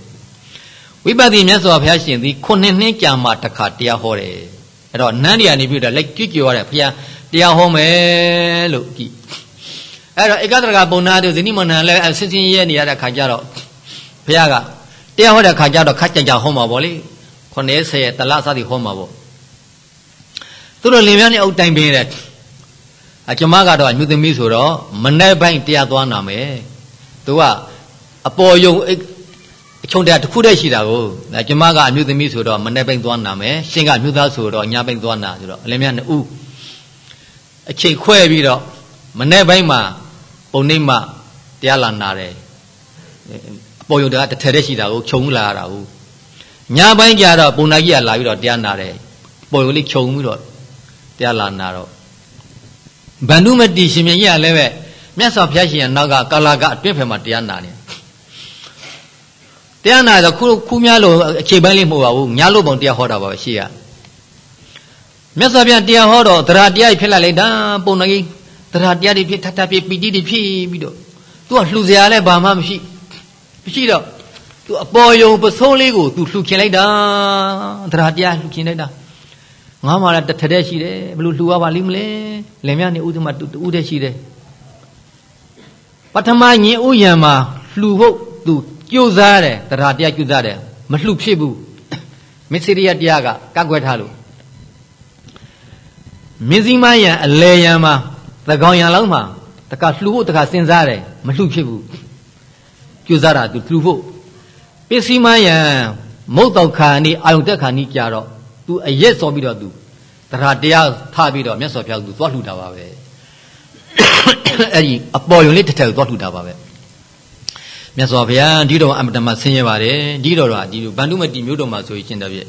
ဝိပဿနာမြတ်စွာဘုရားရှင်သည်ခုနှစ်နှစ်ကြာမှတစ်ခါတရားဟောတယ်အဲ့တော့နန်းတရားနေပြီတော့လက်ကြွကြွရတယ်ဘုရားတရားဟောမယ်လို့ကြည့်အဲ့တော့ဧကတရကပုံနာတို့ဇနိမဏန်လည်းဆင်းဆင်းရဲနေရတဲ့ခါကျတော့ဘုရားကတရားဟောတဲ့ခါကျတော့ခက်ကြကြဟောမှာပေါ့လေ90တလစသည်ဟောမှာပေါ့သူတို့လင်မြန်းနဲ့အုတ်တိုင်ပင်တဲ့အကျမကတော့အညုသမီးဆိုတော့မနေ့ပိုင်းတရားသွားနာမယ်သူကအပေါ်ယုံအ ချုံတရားတစ်ခုတည်းရှိတာကိုအကျမကအမျိုးသမီးဆိုတော့မနေ့ပိုင်းသွားနာမယ်ရှင်ကမြို့သားဆိုတော့ညပိုင်းသွားနာဆိုတော့အလင်းမြတ်နှစ်ဦးအချိန်ခွဲပြီးတော့မနေ့ပိုင်းမှာပုံနှိမ့်မှတရားလာနာတယ်အပေါ်ယုံတရားတစ်ထည်တည်းရှိတာကိုခြုံလာရတာကိုညပိုင်းကျတော့ပုံနာကြီးကလာပြီးတော့တရားနာတယ်ပေါ်ယုံလေးခြုံပြီးတော့တရားလာနာတော့ဗန္ဓုမတိရှင်မြကြီးကလည်းပဲမြတ်စွာဘုရားရှင်ရဲ့နောက်ကကာလာကအတွင်းဖက်မှာတရားနာတယ် တရားနာတော့ခုခုများလို့အခြေပိုင်းလေးမဟုတ်ပါဘူးညလို့ပုံတရားဟောတာပါပဲရှေ့ကမြတ်စွာဘုရားတရားဟောတော့တရားတရားဖြစ်လာလိုက်တာပုံနာကြီးတရားတရားတွေဖြစ်ထပ်ထပ်ဖြစ်ပီတိတွေဖြစ်ပြီးတော့သူကလှူစရာလည်းဘာမှမရှိမရှိတော့သူအပေါ်ယုံပစိုးလေးကိုသူလှူခင်လိုက်တာတရားတရားလှူခင်လိုက်တာငါမှလည်းတစ်ထက်တည်းရှိတယ်ဘလို့လှူရပါလိမ့်မလဲလင်မြနေဥဒ္ဓမတူတူတည်းရှိတယ်ပထမညင်ဥယံမှာလှူဖို့သူ ကြိုးစားတယ်တရားတရားကြိုးစားတယ်မလှူဖြစ်ဘူးမစ္စရိယတရားကကကွယ်ထားလို့မင်းစည်းမယံအလဲယံမှာသကောင်ယံလောက်မှာတခါလှူဖို့တခါစဉ်းစားတယ်မလှူဖြစ်ဘူးကြိုးစားတာသူလှူဖို့ပစ္စည်းမယံမုတ်တောက်ခါနေအာယုတက်ခါနေကြတော့သူအရက်စောပြီးတော့သူတရားတရားထားပြီးတော့မြတ်စွာဘုရားသူသွားလှူတာပါပဲအဲ့ဒီအပေါ်ယုံလေးတစ်ထက်သွားလှူတာပါပဲ မြတ်စွာဘုရားဒီတော်အမတမဆင်းရဲပါတယ်ဒီတော်တော့ဒီဗန္ဓုမတိမျိုးတော်မှာဆိုရင်တပြည့်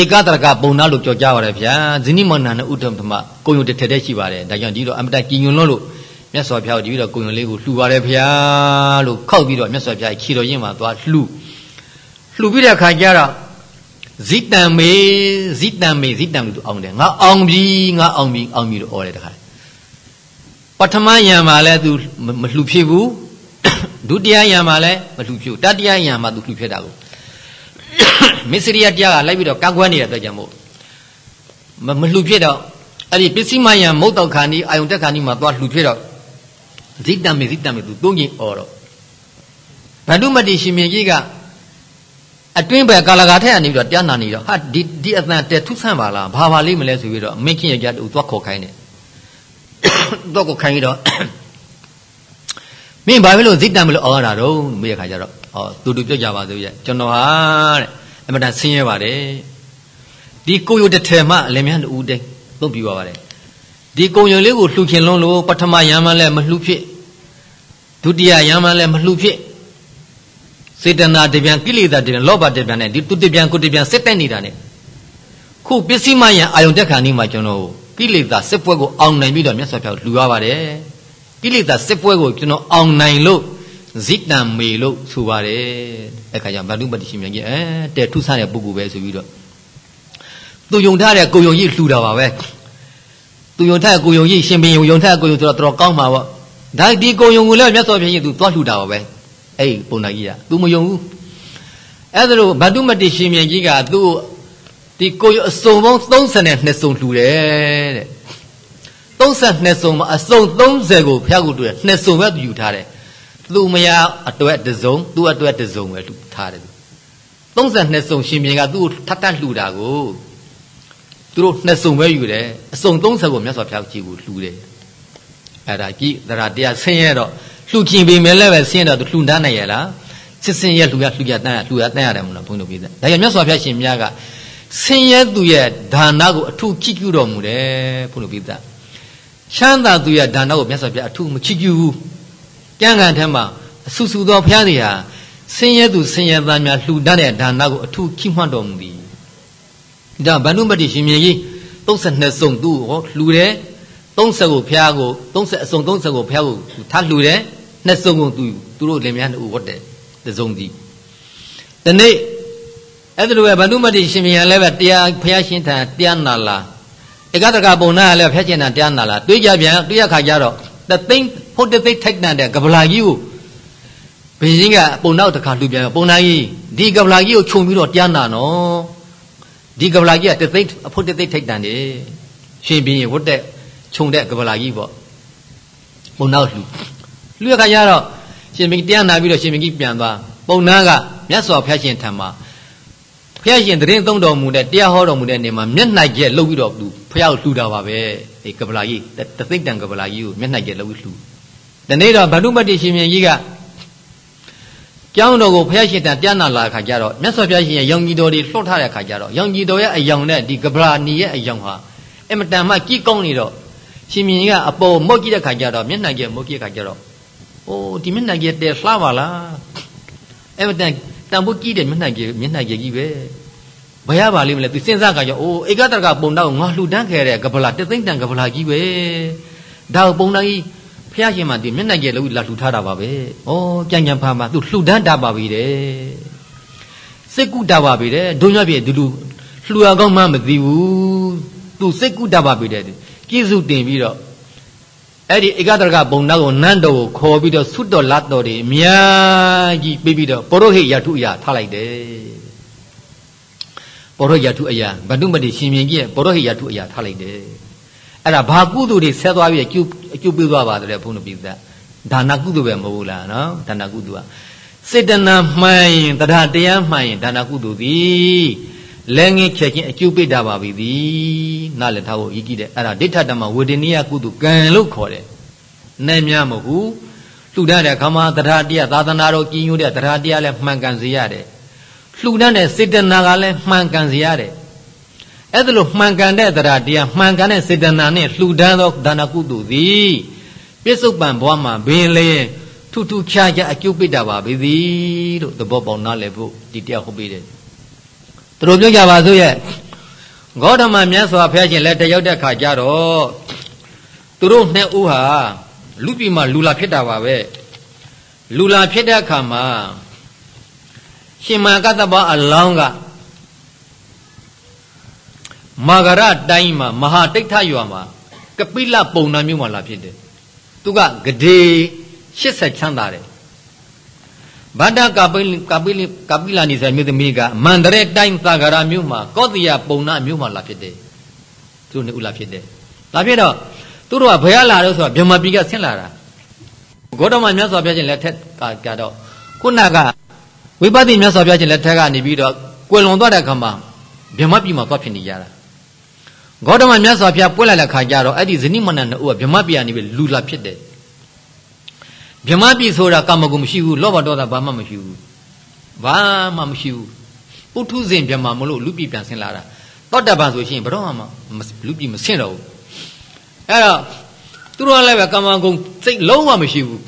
ဧကတရကပုံနာလို့ကြော်ကြပါတယ်ဗျာဇနိမဏ္ဏဥဒ္ဓမ္မကုံယုံတစ်ထက်တည်းရှိပါတယ်ဒါကြောင့်ဒီတော်အမတကြည်ညွန်လို့လို့မြတ်စွာဘုရားဒီပြီးတော့ကိုယုံလေးကိုလှူပါတယ်ဗျာလို့ခောက်ပြီးတော့မြတ်စွာဘုရားခြေတော်ရင်းမှာသွားလှူလှူပြီးတဲ့အခါကျတော့ဇိတံမေဇိတံမေဇိတံလို့သူအောင်တယ်ငါအောင်ပြီငါအောင်ပြီအောင်ပြီလို့ဩတယ်တခါပထမယံမှာလဲသူမလှူဖြစ်ဘူး ဒုတိယယံမှာလဲမလှူဖြစ်တတိယယံမှာသူလှူဖြစ်တာကိုမစ္စရိယတရားကလိုက်ပြီးတော့ကန့်ကွက်နေတဲ့အတွက်ကြောင့်မို့မလှူဖြစ်တော့အဲ့ဒီပစ္စည်းမယံမုတ်တော့ခါနီအာယုန်တက်ခါနီမှာသွားလှူဖြစ်တော့ဇိတံမေဇိတံမေသူသုံးချိန်អော်တော့ဗန္ဓုမတိရှင်မြင်ကြီးကအတွင်းဘက်ကာလကာထက်ကနေပြီးတော့တရားနာနေတော့ဟာဒီဒီအတန်တဲထုဆန့်ပါလားဘာပါလိမ့်မလဲဆိုပြီးတော့မင်းခင်ရကြတူသွားခေါ်ခိုင်းတယ်သွားခေါ်ခိုင်းတော့ မင်းဘာဖြစ်လို့ဇိတံမလို့အော်ရတာတော့မေးရခါကျတော့ဩတူတူပြောကြပါစို့ရဲ့ကျွန်တော်ဟာတဲ့အမတန်ဆင်းရဲပါတယ်ဒီကိုယုတစ်ထည်မှအလင်းများတူတိတ်သုံးပြပါပါတယ်ဒီကုံယုံလေးကိုလှူခင်လုံးလို့ပထမယံမှလည်းမလှူဖြစ်ဒုတိယယံမှလည်းမလှူဖြစ်စေတနာတပြန်ကိလေသာတပြန်လောဘတပြန်နဲ့ဒီသူတပြန်ကိုတပြန်စစ်တိုက်နေတာ ਨੇ ခုပစ္စည်းမယံအာယုန်တက်ခါနီးမှာကျွန်တော်ကိလေသာစစ်ပွဲကိုအောင်နိုင်ပြီးတော့မြတ်စွာဘုရားလှူရပါတယ် ကိလေသာစစ်ပွဲကိုကျွန်တော်အောင်နိုင်လို့ဇိတံမေလို့ဆိုပါတယ်အဲ့ခါကျဗန္ဓုပတိရှင်မြန်ကြီးအဲတဲ့ထုဆတဲ့ပုဂ္ဂိုလ်ပဲဆိုပြီးတော့သူယုံထားတဲ့ကိုယုံကြီးလှူတာပါပဲသူယုံထက်ကိုယုံကြီးရှင်ပင်ယုံယုံထက်ကိုယုံဆိုတော့တော်တော်ကောင်းမှာပေါ့ဒါဒီကိုယုံကိုလည်းမြတ်စွာဘုရားကြီးသူသွားလှူတာပါပဲအဲ့ပုံနာကြီးက तू မယုံဘူးအဲ့ဒါလို့ဗတ္တုမတိရှင်မြန်ကြီးကသူ့ဒီကိုယုံအစုံပေါင်း32စုံလှူတယ်တဲ့ 32စုံမှာအစုံ30ကိုဘုရားကိုတွေ့နှစ်စုံပဲသူယူထားတယ်သူမယားအတွက်တစ်စုံသူ့အတွက်တစ်စုံပဲလှူထားတယ်32စုံရှင်မြန်ကသူ့ထပ်ထပ်လှူတာကိုသူတို့နှစ်စုံပဲယူတယ်အစုံ30ကိုမြတ်စွာဘုရားကြည်ကိုလှူတယ်အဲ့ဒါကြည်သရတရားဆင်းရဲတော့လှူကျင်ပေမဲ့လည်းပဲဆင်းရဲတော့သူလှူတန်းနိုင်ရလားစစ်စင်ရလှူရလှူရတန်းရလှူရတန်းရတယ်မလို့ဘုန်းတော်ပြည်တယ်ဒါကြောင့်မြတ်စွာဘုရားရှင်မြတ်ကဆင်းရဲသူရဲ့ဒါနကိုအထူးကြည့်ကျူတော်မူတယ်ဘုန်းတော်ပြည်တယ် ချမ်းသာသူရဲ့ဒါနကိုမြတ်စွာဘုရားအထူးမချစ်ကျူဘူးကျမ်းဂန်ထဲမှာအဆူဆူသောဘုရားတွေဟာဆင်းရဲသူဆင်းရဲသားများလှူဒန်းတဲ့ဒါနကိုအထူးခိမှတ်တော်မူသည်ဒါဗန္ဓုမတိရှင်မြင်ကြီး32စုံသူ့ဟောလှူတယ်30ကိုဖျားကို30အစုံ30ကိုဖျားကိုထားလှူတယ်နှစ်စုံကိုသူသူတို့လင်မယားတို့ဝတ်တယ်တစုံစီဒီနေ့အဲ့ဒါလိုပဲဗန္ဓုမတိရှင်မြင်လည်းပဲတရားဖျားရှင်ထံတရားနာလာ ဧကတကပုံနာလည်းဖျားရှင်ထံတရားနာလာတွေးကြပြန်တွေးရခါကြတော့တသိန်းဖို့တသိန်းထိုက်တန်တဲ့ကပလာကြီးကိုဘင်းကြီးကပုံနောက်တစ်ခါလှူပြန်ပုံနာကြီးဒီကပလာကြီးကိုခြုံပြီးတော့တရားနာနော်ဒီကပလာကြီးကတသိန်းအဖို့တသိန်းထိုက်တန်တယ်ရှင်ဘင်းဝတ်တဲ့ခြုံတဲ့ကပလာကြီးပေါ့ပုံနောက်လှူလှူရခါကျတော့ရှင်ဘင်းတရားနာပြီးတော့ရှင်ဘင်းကြီးပြန်သွားပုံနာကမြတ်စွာဘုရားရှင်ထံမှာ ဘုရားရှင်တရင်သုံးတော်မူတဲ့တရားဟောတော်မူတဲ့နေမှာမျက်နှာကျက်လှုပ်ပြီးတော့သူဘုရားကိုလှူတာပါပဲဒီကပလာကြီးတသိမ့်တန်ကပလာကြီးကိုမျက်နှာကျက်လှုပ်ပြီးလှူဒီနေ့တော့ဗန္ဓုမတ္တိရှင်မြင်ကြီးကကျောင်းတော်ကိုဘုရားရှင်တန်ပြန်လာလာခါကျတော့မြတ်စွာဘုရားရှင်ရဲ့ရောင်ကြီးတော်တွေလှော့ထားတဲ့ခါကျတော့ရောင်ကြီးတော်ရဲ့အယောင်နဲ့ဒီကပလာနီရဲ့အယောင်ဟာအမတန်မှကြည်ကောင်းနေတော့ရှင်မြင်ကြီးကအပေါ်မော့ကြည့်တဲ့ခါကျတော့မျက်နှာကျက်မော့ကြည့်တဲ့ခါကျတော့အိုးဒီမျက်နှာကျက်တဲလှပါလားအမတန် တန်ဖို့ကြည့်တယ်မျက်နှာကျက်မျက်နှာကျက်ကြီးပဲဘယ်ရပါလိမ့်မလဲသူစဉ်းစားကြကြောအိုးဧကတရကပုံတော့ငါလှူဒန်းခဲ့တဲ့ကပလာတသိမ့်တန်ကပလာကြီးပဲဒါပုံတော်ကြီးဖះရှင်မဒီမျက်နှာကျက်လို့လာလှူထားတာပါပဲဩကြံကြံဖာမှာသူလှူဒန်းတာပါပြီတဲ့စိတ်ကုတာပါပြီတဲ့ဒုညပြည့်ဒီလူလှူရကောင်းမှမသိဘူးသူစိတ်ကုတာပါပြီတဲ့ကိစုတင်ပြီးတော့ အဲ့ဒီဧကတရကဘုံနောက်ကိုနန်းတော်ကိုခေါ်ပြီးတော့ဆွတ်တော်လတ်တော်တွေအများကြီးပြီးပြီးတော့ပရောဟိတ်ရထုအရာထားလိုက်တယ်ပရောဟိတ်ရထုအရာဗန္ဓုမတိရှင်မြင်ကြီးရဲ့ပရောဟိတ်ရထုအရာထားလိုက်တယ်အဲ့ဒါဘာကုသိုလ်တွေဆက်သွားပြီးအကျုပ်အကျုပ်ပေးသွားပါတယ်ဘုန်းတော်ပြည်သက်ဒါနကုသိုလ်ပဲမဟုတ်လားနော်ဒါနကုသိုလ်ကစေတနာမှန်ရင်တရားတရားမှန်ရင်ဒါနကုသိုလ်သည် လဲငင်းချက်ချင်းအကျုပ်ပိတာပါပြီသည်နားလည်ထားဖို့ဤကြည့်တယ်အဲ့ဒါဒိဋ္ဌတမဝေဒနိယကုသိုလ်ကံလို့ခေါ်တယ်နဲ့များမဟုတ်ဘူးလှူဒန်းတဲ့ခါမှာတရားတရားသာသနာတော်ကြီးညိုတဲ့တရားတရားလည်းမှန်ကန်စေရတယ်လှူဒန်းတဲ့စေတနာကလည်းမှန်ကန်စေရတယ်အဲ့ဒါလို့မှန်ကန်တဲ့တရားတရားမှန်ကန်တဲ့စေတနာနဲ့လှူဒန်းသောဒါနကုသိုလ်သည်ပြစ္ဆုတ်ပံဘဝမှာဘင်းလေထူးထူးခြားခြားအကျုပ်ပိတာပါပြီသည်လို့သဘောပေါက်နားလည်ဖို့ဒီတရားဟောပေးတယ် သူတို့ပြောကြပါစို့ရဲ့ဂေါတမမြတ်စွာဘုရားရှင်လက်တရောက်တဲ့ခါကျတော့သူတို့နှစ်ဦးဟာလူပြည်မှာလူလာဖြစ်တာပါပဲလူလာဖြစ်တဲ့အခါမှာရှင်မာကတ္တပအလောင်းကမာဂရတိုင်းမှာမဟာတိဋ္ဌရွာမှာကပိလပုံနာမျိုးမှာလာဖြစ်တယ်သူကဂဒေ80ချမ်းသာတယ် ဗဒ္ဒကပိကပိလကပိလာနေဆယ်မြို့သမီးကမန္တရဲတိုင်းသာဂရမြို့မှာကောတိယပုံနာမြို့မှာလာဖြစ်တယ်သူတို့နှစ်ဦးလာဖြစ်တယ်လာဖြစ်တော့သူတို့ကဘယ်ကလာတော့ဆိုတော့ဗြဟ္မပြည်ကဆင်းလာတာဂေါတမမြတ်စွာဘုရားရှင်လက်ထက်ကကြတော့ခုနကဝိပဿနာမြတ်စွာဘုရားရှင်လက်ထက်ကနေပြီးတော့ကွယ်လွန်သွားတဲ့အခါမှာဗြဟ္မပြည်မှာသွားဖြစ်နေကြတာဂေါတမမြတ်စွာဘုရားပွင့်လာတဲ့ခါကျတော့အဲ့ဒီဇနိမဏနှစ်ဦးကဗြဟ္မပြည်ကနေပြီးလူလာဖြစ်တယ် ဗြဟ္မပြည်ဆိုတာကာမဂုဏ်မရှိဘူးလောဘဒေါသဘာမှမရှိဘူးဘာမှမရှိဘူးပုထုဇဉ်ဗြဟ္မာမလို့လူပြည်ပြန်ဆင်းလာတာသောတပန်ဆိုရှင်ဘယ်တော့မှလူပြည်မဆင်းတော့ဘူးအဲ့တော့သူတို့ကလည်းပဲကာမဂုဏ်စိတ်လုံးဝမရှိဘူး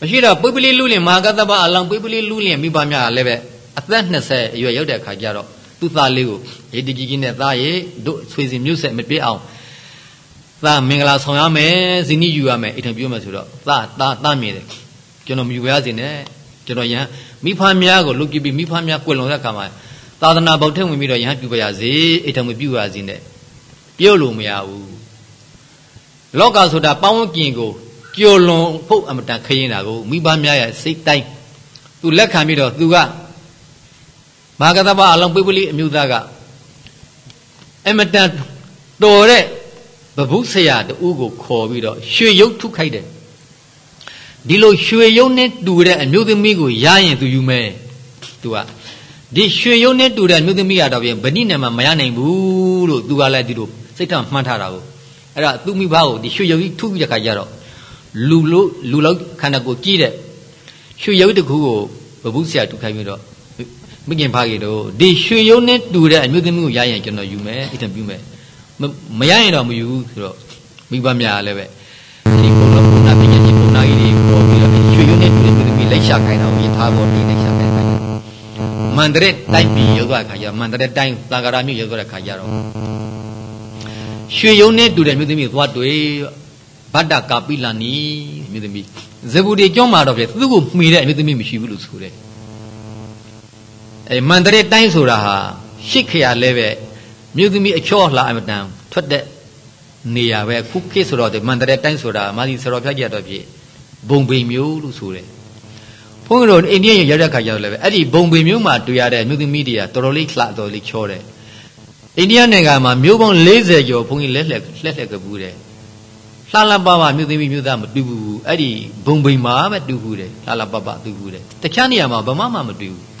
မရှိတော့ပိပလိလူလင်မဟာကတ္တပအလောင်းပိပလိလူလင်မိဘများလည်းပဲအသက်20အရွယ်ရောက်တဲ့အခါကျတော့သူ့သားလေးကိုရေတကြီးကြီးနဲ့သားရေတို့ဆွေစဉ်မြို့ဆက်မပြည့်အောင် သားမင်္ဂလာဆောင်ရမယ်ဇီနီယူရမယ်အိမ်ထံပြုမယ်ဆိုတော့သားသားသားမြင်တယ်ကျွန်တော်မယူရစေနဲ့ကျွန်တော်ယဟန်မိဖများကိုလုတ်ကြည့်ပြီးမိဖများကွယ်လွန်တဲ့အခါမှာသာသနာ့ဘုတ်ထဲဝင်ပြီးတော့ယဟန်ပြုပါရစေအိမ်ထံမပြုရစေနဲ့ပြုတ်လို့မရဘူးလောကဆိုတာပေါင်းကင်ကိုကြော်လွန်ဖို့အမတန်ခရင်တာကိုမိဘများရဲ့စိတ်တိုင်းသူလက်ခံပြီးတော့သူကမာဂတပအလုံးပိပလိအမျိုးသားကအမတန်တော်တဲ့ ဗဗုဆရာတူကိုခေါ်ပြီးတော့ရွှေရုပ်ထုခိုက်တယ်ဒီလိုရွှေရုပ်နဲ့တူတဲ့အမျိုးသမီးကိုရရင်သူယူမယ်သူကဒီရွှေရုပ်နဲ့တူတဲ့အမျိုးသမီးကတော့ပြင်ဗဏိနယ်မှာမရနိုင်ဘူးလို့သူကလည်းဒီလိုစိတ်ထမှန်းထားတာကိုအဲ့ဒါသူမိဘကိုဒီရွှေရုပ်ကြီးထုပြီးတဲ့ခါကျတော့လူလို့လူလောက်ခန္ဓာကိုယ်ကြီးတဲ့ရွှေရုပ်တစ်ခုကိုဗဗုဆရာထုခိုက်ပြီးတော့မိခင်ဖခင်တို့ဒီရွှေရုပ်နဲ့တူတဲ့အမျိုးသမီးကိုရရင်ကျွန်တော်ယူမယ်အိမ်ပြုမယ် မရရင်တော့မယူဘူးဆိုတော့မိဘများလည်းပဲဒီဘုံတော်ဘုံနာပညာရှင်ဘုံနာကြီးတွေပေါ်ပြီးတော့ရွှေရုံနဲ့တူတဲ့ပြည်လိုက်ရှာခိုင်းတာကိုယထာဘောဒီလိုက်ရှာခိုင်းတာမန္တရတိုင်းပြည်ရောက်သွားတဲ့ခါကျမန္တရတိုင်းသာဂရာမြို့ရောက်သွားတဲ့ခါကျတော့ရွှေရုံနဲ့တူတဲ့မြို့သမီးသွားတွေ့ဗတ္တကာပိလနီမြို့သမီးဇဗူဒီကျောင်းမှာတော့ပြသူ့ကိုမှီတဲ့မြို့သမီးမရှိဘူးလို့ဆိုတယ်အဲမန္တရတိုင်းဆိုတာဟာရှစ်ခရလဲပဲ မြို့သမီးအချောလှအမတန်ထွက်တဲ့နေရာပဲခုခေတ်ဆိုတော့ဒီမန္တရတိုင်းဆိုတာမာစီစရောဖျက်ကြတော့ဖြစ်ဘုံပိန်မျိုးလို့ဆိုတယ်ဘုန်းကြီးတို့အိန္ဒိယရောက်တဲ့ခါကျတော့လည်းပဲအဲ့ဒီဘုံပိန်မျိုးမှာတွေ့ရတဲ့မြို့သမီးတွေကတော်တော်လေးလှတော်လေးချောတယ်အိန္ဒိယနိုင်ငံမှာမြို့ပေါင်း40ကျော်ဘုန်းကြီးလက်လက်လက်လက်ကပူးတယ်လှလှပပမြို့သမီးမြို့သားမတူဘူးအဲ့ဒီဘုံပိန်မှာပဲတူဘူးတယ်လှလှပပတူဘူးတယ်တခြားနေရာမှာဘာမှမတူဘူး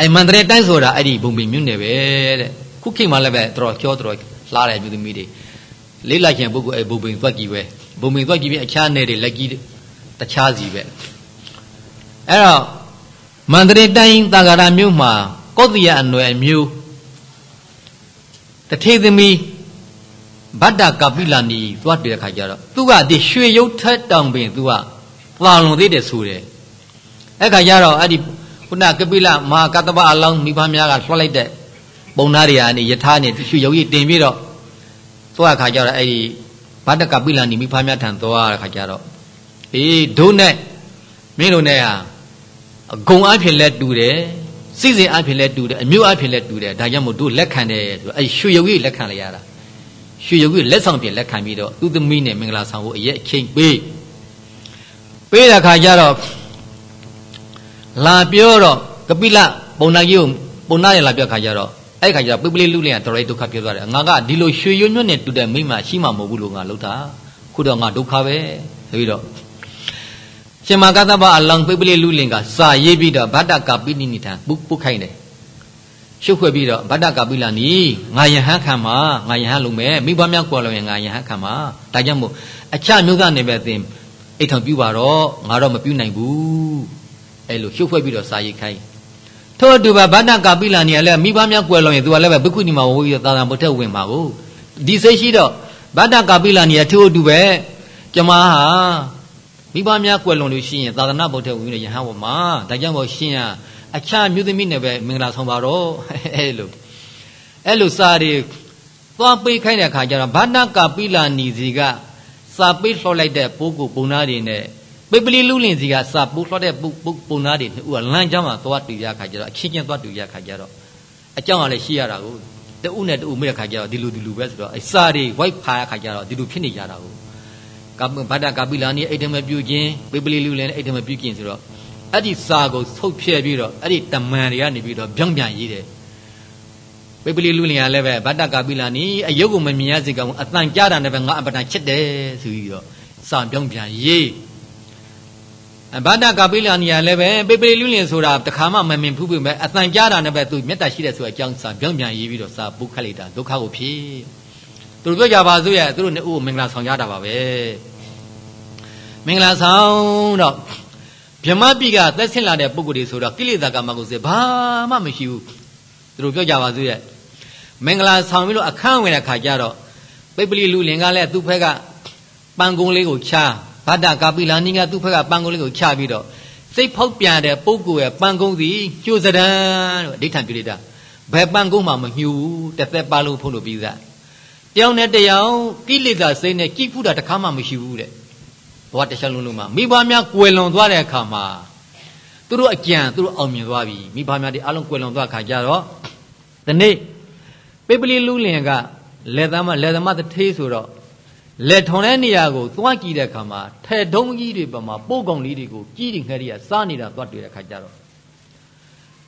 အဲ့မန္တရတိုင်းဆိုတာအဲ့ဒီဘုံပိမြို့နယ်ပဲတဲ့ခုခေတ်မှာလည်းပဲတော်တော်ကြောတော်လှတဲ့မြို့သမီးတွေလေးလိုက်ရင်ပုဂ္ဂိုလ်အဲ့ဘုံပိသွက်ကြီးပဲဘုံပိသွက်ကြီးပြီးအခြားနယ်တွေလက်ကြီးတခြားစီပဲအဲ့တော့မန္တရတိုင်းတာဂရာမြို့မှာကောတိယအနွယ်မြို့တထေသမီးဗတ္တကပိလာနီသွားတဲ့ခါကျတော့သူကဒီရွှေရုပ်ထက်တောင်ပင်သူကပါလွန်သေးတယ်ဆိုတယ်အဲ့ခါကျတော့အဲ့ဒီ ခုနကပိလမဟာကတ္တပအလောင်းမိဖများကလွှတ်လိုက်တဲ့ပုံနာတွေကနေယထာနဲ့ရွှေရုပ်ကြီးတင်ပြီးတော့သွားခါကျတော့အဲ့ဒီဗတ္တကပိလန်ဒီမိဖများထံသွားတဲ့ခါကျတော့အေးဒုနဲ့မင်းတို့နဲ့ဟာအဂုံအဖြစ်လဲတူတယ်စိစဉ်အဖြစ်လဲတူတယ်အမျိုးအဖြစ်လဲတူတယ်ဒါကြောင့်မို့တို့လက်ခံတယ်ဆိုအဲ့ရွှေရုပ်ကြီးလက်ခံလိုက်ရတာရွှေရုပ်ကြီးလက်ဆောင်ပြင်လက်ခံပြီးတော့သူသမီးနဲ့မင်္ဂလာဆောင်ဖို့အရက်အချိန်ပေးပေးတဲ့ခါကျတော့ လာပြောတော့ကပိလပုံနာကြီးကိုပုံနာရလာပြောခါကြတော့အဲ့ခါကျတော့ပိပလိလူလင်ကတော်ရိဒုက္ခပြောသွားတယ်ငါကဒီလိုရွှေရွညွတ်နဲ့တူတဲ့မိမရှိမှမဟုတ်ဘူးလို့ငါလုပ်တာခုတော့ငါဒုက္ခပဲဆိုပြီးတော့ရှင်မကသဗ္ဗအလောင်းပိပလိလူလင်ကစာရေးပြီးတော့ဗတ္တကာပိနိနိထံပုပုခိုင်းတယ်ရှုပ်ခွဲပြီးတော့ဗတ္တကာပိလာနီငါယဟန်ခံမှာငါယဟန်လုံးမယ်မိဘများကွာလို့ရင်ငါယဟန်ခံမှာဒါကြောင့်မို့အချမျိုးသားနေပဲသင်အိတ်ထောင်ပြပါတော့ငါတော့မပြနိုင်ဘူး အဲ့လိုရှုပ်ဖွဲ့ပြီးတော့စာရိတ်ခိုင်းထို့အတူပဲဗဒ္ဒကာပိလာနေရလဲမိဘများကွယ်လွန်ရင်သူကလည်းပဲဘိက္ခုနီမှာဝိရသာသာမထက်ဝင်ပါဘူးဒီစိတ်ရှိတော့ဗဒ္ဒကာပိလာနေရထို့အတူပဲကျမဟာမိဘများကွယ်လွန်လို့ရှိရင်သာသနာဘုဒ္ဓဝင်ရဟန်းဝမှာဒါကြောင့်မို့ရှင်ရအခြားမြို့သမီးနဲ့ပဲမင်္ဂလာဆောင်ပါတော့အဲ့လိုအဲ့လိုစာတွေသွားပေးခိုင်းတဲ့အခါကျတော့ဗဒ္ဒကာပိလာနီစီကစစာပေးလှော်လိုက်တဲ့ပိုးကိုပုံနာတွေနဲ့ ပိပလီလူလင်စီကစာပိုးလှော်တဲ့ပုံနာတွေနှစ်ဦးကလမ်းကြောင်းမှာသွားတူရခါကြတော့အချင်းချင်းသွားတူရခါကြတော့အကြောင်းကလည်းရှိရတာကိုတဦးနဲ့တဦးမိတဲ့ခါကြတော့ဒီလိုဒီလိုပဲဆိုတော့အစာတွေ white ဖာရခါကြတော့ဒီလိုဖြစ်နေကြတာကိုကဗဒကာပိလာနီအိတ်တမပြုခြင်းပိပလီလူလင်အိတ်တမပြုခြင်းဆိုတော့အဲ့ဒီစာကိုဆုတ်ဖြဲပြီးတော့အဲ့ဒီတမန်တွေကနေပြီးတော့ဗျောင်းပြန်ရေးတယ်ပိပလီလူလင်ကလည်းပဲဗဒကာပိလာနီအယုတ်ကိုမမြင်ရစေကောင်အတန်ကြားတာနဲ့ပဲငါအပဒံချစ်တယ်ဆိုပြီးတော့စာပြောင်းပြန်ရေး ဗဒ္ဒကာပိလာနီယာလည်းပဲပိပိလူလင်ဆိုတာတခါမှမမြင်ဘူးပြီမဲ့အတန်ကြားတာနဲ့ပဲသူမေတ္တာရှိတဲ့ဆိုအကြောင်းစာပြောင်းပြန်ရေးပြီးတော့စာပုခတ်လိုက်တာဒုက္ခကိုဖြေသူတို့ပြောကြပါစို့ရဲ့သူတို့နှစ်ဦးကိုမင်္ဂလာဆောင်ရတာပါပဲမင်္ဂလာဆောင်တော့ဗြဟ္မပိကသက်ဆင့်လာတဲ့ပုဂ္ဂိုလ်တွေဆိုတော့ကိလေသာကမကုစေဘာမှမရှိဘူးသူတို့ပြောကြပါစို့ရဲ့မင်္ဂလာဆောင်ပြီးတော့အခန်းဝင်တဲ့ခါကျတော့ပိပလီလူလင်ကလည်းသူ့ဖက်ကပန်ကုံလေးကိုချား ဗဒ္ဒကာပိလာနိကသူ့ဖက်ကပန်ကုံလေးကိုချပြီးတော့စိတ်ဖောက်ပြန်တဲ့ပုဂ္ဂိုလ်ရဲ့ပန်ကုံစီကျိုးစဒံလို့အဋ္ဌံပြုလိုက်တာဘယ်ပန်ကုံမှမညှူဘူးတစ်သက်ပါလို့ဖုံးလို့ပြီးသားတယောက်နဲ့တယောက်ကိလေသာစိတ်နဲ့ကြိဖူးတာတစ်ခါမှမရှိဘူးတဲ့ဘဝတစ်ချက်လုံးလုံးမှာမိဘများကွယ်လွန်သွားတဲ့အခါမှာသူတို့အကြံသူတို့အောင်မြင်သွားပြီမိဘများဒီအလုံးကွယ်လွန်သွားခါကြတော့ဒီနေ့ပိပလီလူလင်ကလက်သမလက်သမတထေးဆိုတော့ လက်ထုံတဲ့နေရာကိုသွားကြည့်တဲ့အခါမှာထဲတုံးကြီးတွေပမာပို့ကောင်လေးတွေကိုကြီးတွေငှက်တွေကစားနေတာသွားတွေ့တဲ့အခါကျတော့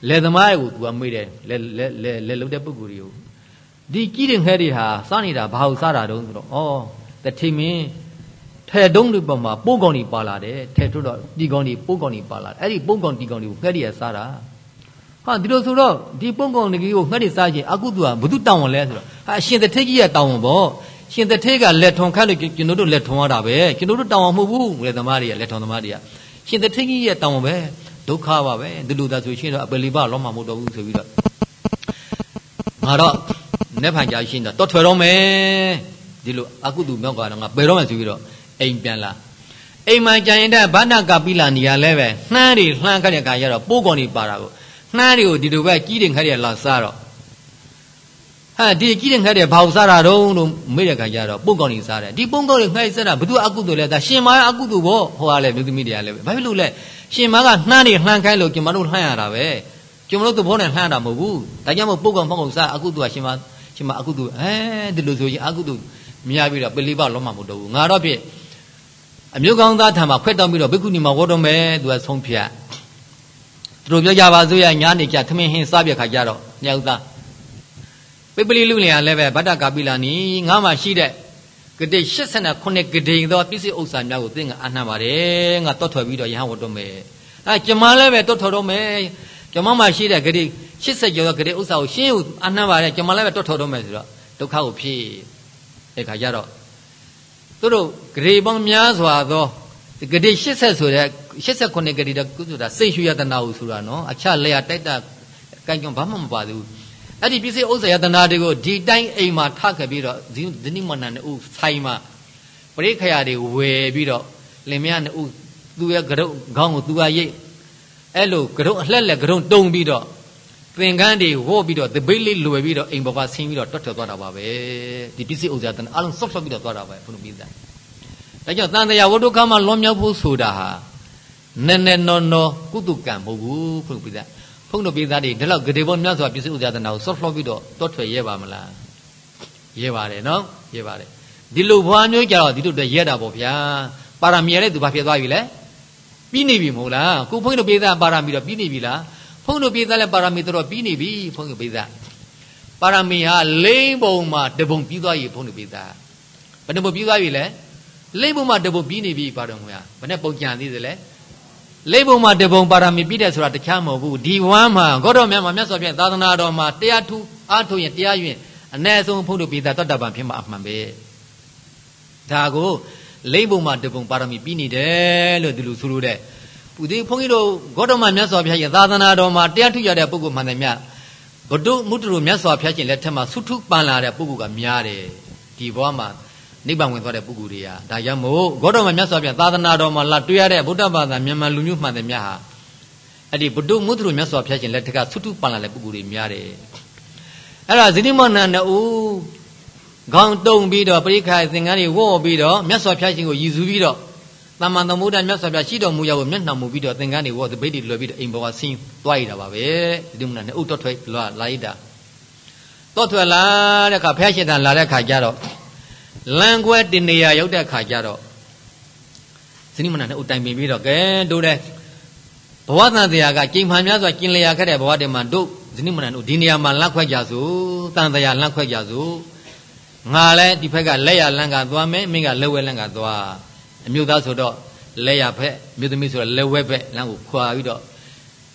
လက်သမားရဲ့ကိုသူကမေးတယ်လက်လက်လက်လက်လုံးတဲ့ပုဂ္ဂိုလ်တွေကိုဒီကြီးတွေငှက်တွေဟာစားနေတာဘာလို့စားတာတုံးဆိုတော့ဩတထိမင်းထဲတုံးတွေပမာပို့ကောင်တွေပါလာတယ်ထဲထွတ်တော့ဒီကောင်တွေပို့ကောင်တွေပါလာတယ်အဲ့ဒီပို့ကောင်ဒီကောင်တွေကိုငှက်တွေကစားတာဟာဒီလိုဆိုတော့ဒီပုံကောင်တွေကိုငှက်တွေစားခြင်းအကုသူကဘု து တောင်းဝင်လဲဆိုတော့ဟာအရှင်တထိတ်ကြီးကတောင်းဝင်ပေါ့ ရှင်တထေးကလက်ထုံခတ်လို့ကျွန်တော်တို့လက်ထုံရတာပဲကျွန်တော်တို့တောင်းအောင်မဟုတ်ဘူးငွေသမားတွေကလက်ထုံသမားတွေကရှင်တထေးကြီးရဲ့တောင်းအောင်ပဲဒုက္ခပါပဲဒီလိုသာဆိုရှင်တော့အပလီပလောမှာမဟုတ်တော့ဘူးဆိုပြီးတော့ငါတော့နဲ့ဖန်ကြရှင်းတော့တော်ထွယ်တော့မယ်ဒီလိုအကုသူမြောက်ကတော့ငါပယ်တော့မယ်ဆိုပြီးတော့အိမ်ပြန်လာအိမ်မှာကြရင်တဲ့ဘာနာကပိလာနေရလဲပဲနှမ်းတွေလှမ်းခတ်တဲ့ခါကျတော့ပိုးကောင်တွေပါတာကိုနှမ်းတွေကိုဒီလိုပဲကြီးတယ်ခတ်ရလာစားတော့ ဟာဒီကြီးတဲ့ငှက်တွေဘာလို့စားတာတုံးလို့မေးတဲ့ခါကျတော့ပုံကောင်းနေစားတယ်ဒီပုံကောင်းတွေငှက်စားတာဘသူအကုသို့လဲဒါရှင်မားအကုသို့ဘောဟိုကလည်းမြို့သမီးတွေကလည်းဘာဖြစ်လို့လဲရှင်မားကနှမ်းနေလှမ်းခိုင်းလို့ကျွန်မတို့လှမ်းရတာပဲကျွန်မတို့သဘောနဲ့လှမ်းတာမဟုတ်ဘူးဒါကြောင့်မို့ပုံကောင်းပုံကောင်းစားအကုသို့ကရှင်မားရှင်မားအကုသို့အဲဒီလိုဆိုရင်အကုသို့မြားပြီးတော့ပလီပလုံးမှာမဟုတ်တော့ဘူးငါတော့ဖြစ်အမျိုးကောင်းသားထံမှာခွက်တောင်းပြီးတော့ဘိက္ခုနီမှာဝတ်တော်မယ်သူကဆုံးဖြတ်သူတို့ပြောကြပါစို့ရညာနေကြသမင်းဟင်းစားပြခါကြတော့ညောက်သား ပိပလီလူလင်ကလည်းပဲဗတ္တကာပိလာနီငါမှရှိတဲ့ဂတိ89ဂတိသောပစ္စည်းဥစ္စာများကိုသင်ကအနှံ့ပါတယ်ငါတော့ထွက်ပြီးတော့ရဟန်းဝတ်တော့မယ်အဲကျမလည်းပဲတော့ထွက်တော့မယ်ကျမမှရှိတဲ့ဂတိ80ကျော်သောဂတိဥစ္စာကိုရှင်းကိုအနှံ့ပါတယ်ကျမလည်းပဲတော့ထွက်တော့မယ်ဆိုတော့ဒုက္ခကိုဖြည့်အဲခါကျတော့သူတို့ဂတိပေါင်းများစွာသောဂတိ80ဆိုတဲ့89ဂတိတကုဆိုတာစိတ်ရှုရတနာဟုဆိုတာနော်အခြားလက်ရတိုက်တာကံကြောင့်ဘာမှမပါဘူး အဲ့ဒီပစ္စည်းဥစ္စာယတနာတွေကိုဒီတိုင်းအိမ်မှာထခဲ့ပြီးတော့ဇနိမဏန်ဦးဆိုင်မှာပရိခရာတွေဝယ်ပြီးတော့လင်မယားနှစ်ဦးသူရဲ့ကရုတ်ခေါင်းကိုသူကရိတ်အဲ့လိုကရုတ်အလှက်လက်ကရုတ်တုံပြီးတော့သင်္ကန်းတွေဝေါ့ပြီးတော့တပိတ်လေးလွယ်ပြီးတော့အိမ်ဘဝဆင်းပြီးတော့တွတ်ထွက်သွားတာပါပဲဒီပစ္စည်းဥစ္စာတနာအလုံးဆော့ဆော့ပြီးတော့သွားတာပဲဘုရားမိသားဒါကြောင့်တန်တရားဝတ္ထုကမှလွန်မြောက်ဖို့ဆိုတာဟာနည်းနည်းနော်နော်ကုသကံမဟုတ်ဘူးဘုရားမိသား ဖုန်းတို့ပြည်သားတွေဒီလောက်ဂရေပေါ်မြတ်စွာပြည့်စုံဥဒနာကိုဆော့ဖလော့ပြီးတော့တောထွက်ရဲပါမလားရဲပါတယ်နော်ရဲပါတယ်ဒီလိုဘွားမျိုးကြတော့ဒီတို့တည်းရဲတာပေါ့ဗျာပါရမီရတဲ့သူဘာဖြစ်သွားပြီလဲပြီးနေပြီမဟုတ်လားကိုဖုန်းတို့ပြည်သားပါရမီတော့ပြီးနေပြီလားဖုန်းတို့ပြည်သားလည်းပါရမီတော့ပြီးနေပြီဖုန်းတို့ပြည်သားပါရမီဟာလိမ့်ပုံမှာတပုံပြီးသွားပြီဖုန်းတို့ပြည်သားဘယ်နှပုံပြီးသွားပြီလဲလိမ့်ပုံမှာတပုံပြီးနေပြီပါတော်မူရဘယ်နဲ့ပုံကြံသေးသလဲ လိပ်ဘုံမှာတပုံပါရမီပြည့်တယ်ဆိုတာတခြားမဟုတ်ဘူးဒီဝမ်းမှာဂေါတော်မြတ်မှာမြတ်စွာဘုရားသာသနာတော်မှာတရားထူအားထုတ်ရင်တရားရင်အ ਨੇ ဆုံးဖုန်းတို့ပြည်သားတတ္တပံဖြစ်မှာအမှန်ပဲဒါကိုလိပ်ဘုံမှာတပုံပါရမီပြီးနေတယ်လို့ဒီလိုဆိုလို့တဲ့ပုဒီဘုန်းကြီးတို့ဂေါတော်မှာမြတ်စွာဘုရားရဲ့သာသနာတော်မှာတရားထူရတဲ့ပုဂ္ဂိုလ်မှန်တယ်မြတ်ဘုဒ္ဓမုတ္တရမြတ်စွာဘုရားရှင်လက်ထက်မှာသုထုပန်လာတဲ့ပုဂ္ဂိုလ်ကများတယ်ဒီဘဝမှာ နိဗ္ဗာန်ဝင်သွားတဲ့ပုဂ္ဂိုလ်တွေကဒါကြောင့်မို့ဂေါတော်မမြတ်စွာဘုရားသာသနာတော်မှာလာတွေ့ရတဲ့ဗုဒ္ဓဘာသာမြန်မာလူမျိုးမှန်တယ်များဟာအဲ့ဒီဗုဒ္ဓမုဒ္ဒရမြတ်စွာဘုရားရှင်လက်ထက်ကသုတုပန်လာတဲ့ပုဂ္ဂိုလ်တွေများတယ်အဲ့ဒါဇိတိမနန္ဒဦးခေါင်းတုံပြီးတော့ပရိခါသင်္ကန်းတွေဝေါ့ပြီးတော့မြတ်စွာဘုရားရှင်ကိုရည်စူးပြီးတော့သမ္မာသမုဒ္ဒမြတ်စွာဘုရားရှိတော်မူရကိုမျက်နှာမူပြီးတော့သင်္ကန်းတွေဝေါ့သပိတ်တွေလွယ်ပြီးတော့အိမ်ပေါ်ကဆင်းသွားရတာပါပဲဒီမနာနဲ့ဥတော်ထွက်လာလာရတာတော့ထွက်လာတဲ့ခါဘုရားရှင်တန်လာတဲ့ခါကျတော့ လမ်းကွဲတင်နေရရောက်တဲ့ခါကျတော့ဇနိမနာနဲ့ဥတိုင်ပင်ပြီးတော့ကဲတို့တဲ့ဘဝသံတရားကကြိမ်မှန်များစွာကျင်လျာခဲ့တဲ့ဘဝတည်းမှာတို့ဇနိမနာတို့ဒီနေရာမှာလန့်ခွက်ကြစို့တန်တရားလန့်ခွက်ကြစို့ငါလည်းဒီဘက်ကလက်ရလန့်ကသွားမယ်မင်းကလက်ဝဲလန့်ကသွားအမျိုးသားဆိုတော့လက်ရဖက်မြို့သမီးဆိုတော့လက်ဝဲဖက်လမ်းကိုခွာပြီးတော့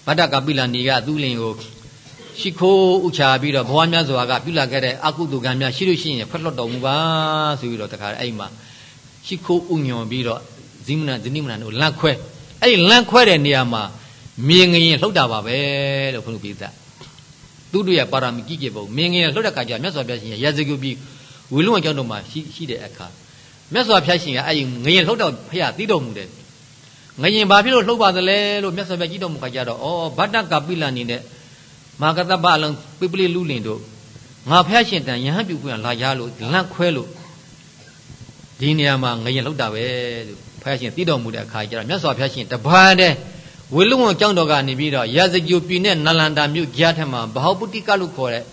ဗတ္တကပိလဏီကသူ့လင်ကို ရှိခိုးဥချာပြီးတော့ဘဝများစွာကပြုလာခဲ့တဲ့အကုသိုလ်ကံများရှိလို့ရှိရင်ဖက်လွတ်တော်မူပါဆိုပြီးတော့တခါအဲ့မှာရှိခိုးဥညွန်ပြီးတော့ဇိမနာဇနိမနာတို့လန့်ခွဲအဲ့ဒီလန့်ခွဲတဲ့နေရာမှာမြင်ငရင်လှုပ်တာပါပဲလို့ဘုန်းကြီးပြသသူတို့ရဲ့ပါရမီကြီးကြီးပုံမြင်ငရင်လှုပ်တဲ့ခါကျမြတ်စွာဘုရားရှင်ရဲ့ရာဇဂုပြီးဝီလုံကျောင်းတော်မှာရှိရှိတဲ့အခါမြတ်စွာဘုရားရှင်ကအဲ့ဒီငရင်လှုပ်တော့ဖះသိတော်မူတယ်ငရင်ဘာဖြစ်လို့လှုပ်ပါသလဲလို့မြတ်စွာဘုရားကြီးတော်မူခါကျတော့ဩဗတ္တကပိလန်နေနဲ့ မာကတ္တပအလုံးပိပလိလူလင်တို့ငါဖះရှင်တန်ယဟန်ပြုခွင့်လာရလို့လန့်ခွဲလို့ဒီနေရာမှာငရင်လှုပ်တာပဲလို့ဖះရှင်သိတော်မူတဲ့အခါကျတော့မြတ်စွာဘုရားရှင်တပါးတဲ့ဝေလုံဝကျောင်းတော်ကနေပြီးတော့ရာဇဂိုပြည်နဲ့နလန္တာမြို့ကြားထက်မှာဘာဝပုတိကလို့ခေါ်တဲ့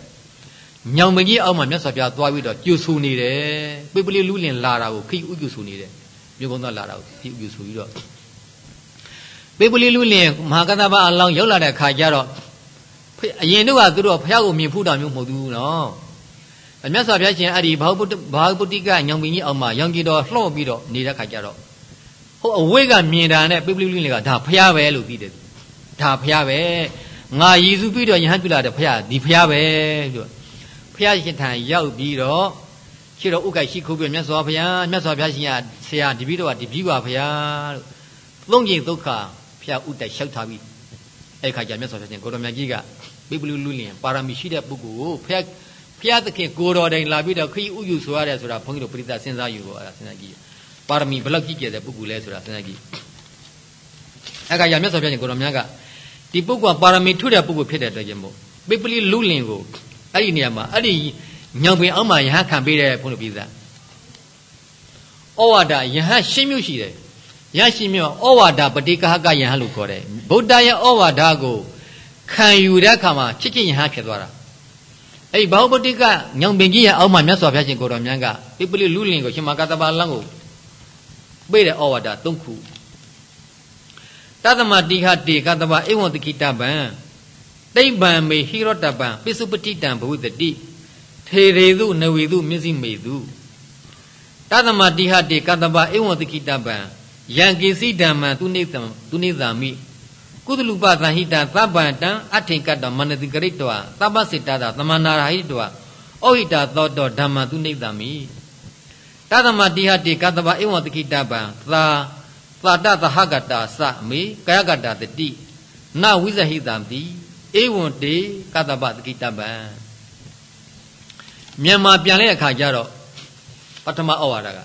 ညောင်မကြီးအောက်မှာမြတ်စွာဘုရားသွားပြီးတော့ကျူဆူနေတယ်ပိပလိလူလင်လာတာကိုခိဥကျူဆူနေတယ်မြို့ကုန်းသားလာတာကိုခိဥကျူဆူပြီးတော့ပိပလိလူလင်မဟာကတ္တဗအလောင်းရောက်လာတဲ့ခါကျတော့ အရင်တို့ကသူတို့ဘုရားကိုမြင်ဖူးတာမျိုးမဟုတ်ဘူးနော်အမြတ်စွာဘုရားရှင်အဲ့ဒီဘာဝပုတ္တဘာဝပုတ္တိကညောင်မကြီးအောက်မှာရောင်ကြည်တော်လှော့ပြီးတော့နေတဲ့ခါကျတော့ဟိုအဝိတ်ကမြင်တာနဲ့ပိပလိလူလင်ကဒါဘုရားပဲလို့သိတယ်ဒါဘုရားပဲငါရည်စုပြီးတော့ယဟန်ပြုလာတဲ့ဘုရားဒီဘုရားပဲလို့ဘုရားရှင်ထံရောက်ပြီးတော့ရှိတော့ဥက္ကရှိခိုးပြီးမြတ်စွာဘုရားမြတ်စွာဘုရားရှင်ကဆရာတပည့်တော်ကတပည့်ပါဘုရားလို့သုံးကျင်ဒုက္ခဘုရားဥတ္တလျှောက်ထားပြီးအဲ့ခါကျမြတ်စွာဘုရားရှင်ကိုတော်မြတ်ကြီးက ပိပလူလူလင်ပါရမီရှိတဲ့ပုဂ္ဂိုလ်ကိုဘုရားဘုရားသခင်ကိုတော်တိုင်လာပြီးတော့ခရီးဥယူဆိုရတယ်ဆိုတာဘုန်းကြီးတို့ပရိသတ်စဉ်းစားယူဖို့အဲ့ဒါစဉ်းစားကြည့်ပါရမီဘလောက်ကြီးကျယ်တဲ့ပုဂ္ဂိုလ်လဲဆိုတာစဉ်းစားကြည့်အဲ့ခါကျမြတ်စွာဘုရားရှင်ကိုတော်မြတ်ကဒီပုဂ္ဂိုလ်ကပါရမီထွတဲ့ပုဂ္ဂိုလ်ဖြစ်တဲ့အတွက်ကြောင့်မို့ပိပလိလူလင်ကိုအဲ့ဒီနေရာမှာအဲ့ဒီညောင်ပင်အောက်မှာယဟန်ခံပေးတဲ့ဘုန်းတော်ပြည်သားဩဝါဒယဟန်ရှင်းမြို့ရှိတယ်ယဟန်ရှင်းမြို့ဩဝါဒပတိကဟကယဟန်လို့ခေါ်တယ်ဗုဒ္ဓရဲ့ဩဝါဒကို ခံယူတဲ့အခါမှာချစ်ချင်းယဟန်ဖြစ်သွားတာအဲ့ဒီဘာဝပတိကညောင်ပင်ကြီးရဲ့အောက်မှာမြတ်စွာဘုရားရှင်ကိုတော်မြတ်ကပိပလိလူလင်ကိုရှင်မကတပါလန်းကိုပေးတဲ့ဩဝါဒ၃ခုတသမတိဟတေကတပါဧဝံတကိတပံတိဗ္ဗံမေဟိရောတပံပိစုပတိတံဘဝတတိထေရေသူနဝေသူမျက်စိမေသူတသမတိဟတေကတပဧဝံတကိတပံယံကိစီဓမ္မံသူနေသံသူနေသာမိ ကုသလူပသဟိတသဗ္ဗံတံအထင်ကတ္တမနတိကရိတောသဗ္ဗစေတတာသမနာရာဟိတောဩဟိတသောတောဓမ္မသူနေသာမိတသမတိဟတေကတပဧဝံတကိတပံသာသာတသဟကတာစမေကာယကတာတတိနဝိဇဟိတံတိဧဝံတေကတ္တပတကိတပံမြန်မာပြန်တဲ့အခါကျတော့ပထမဩဝါဒက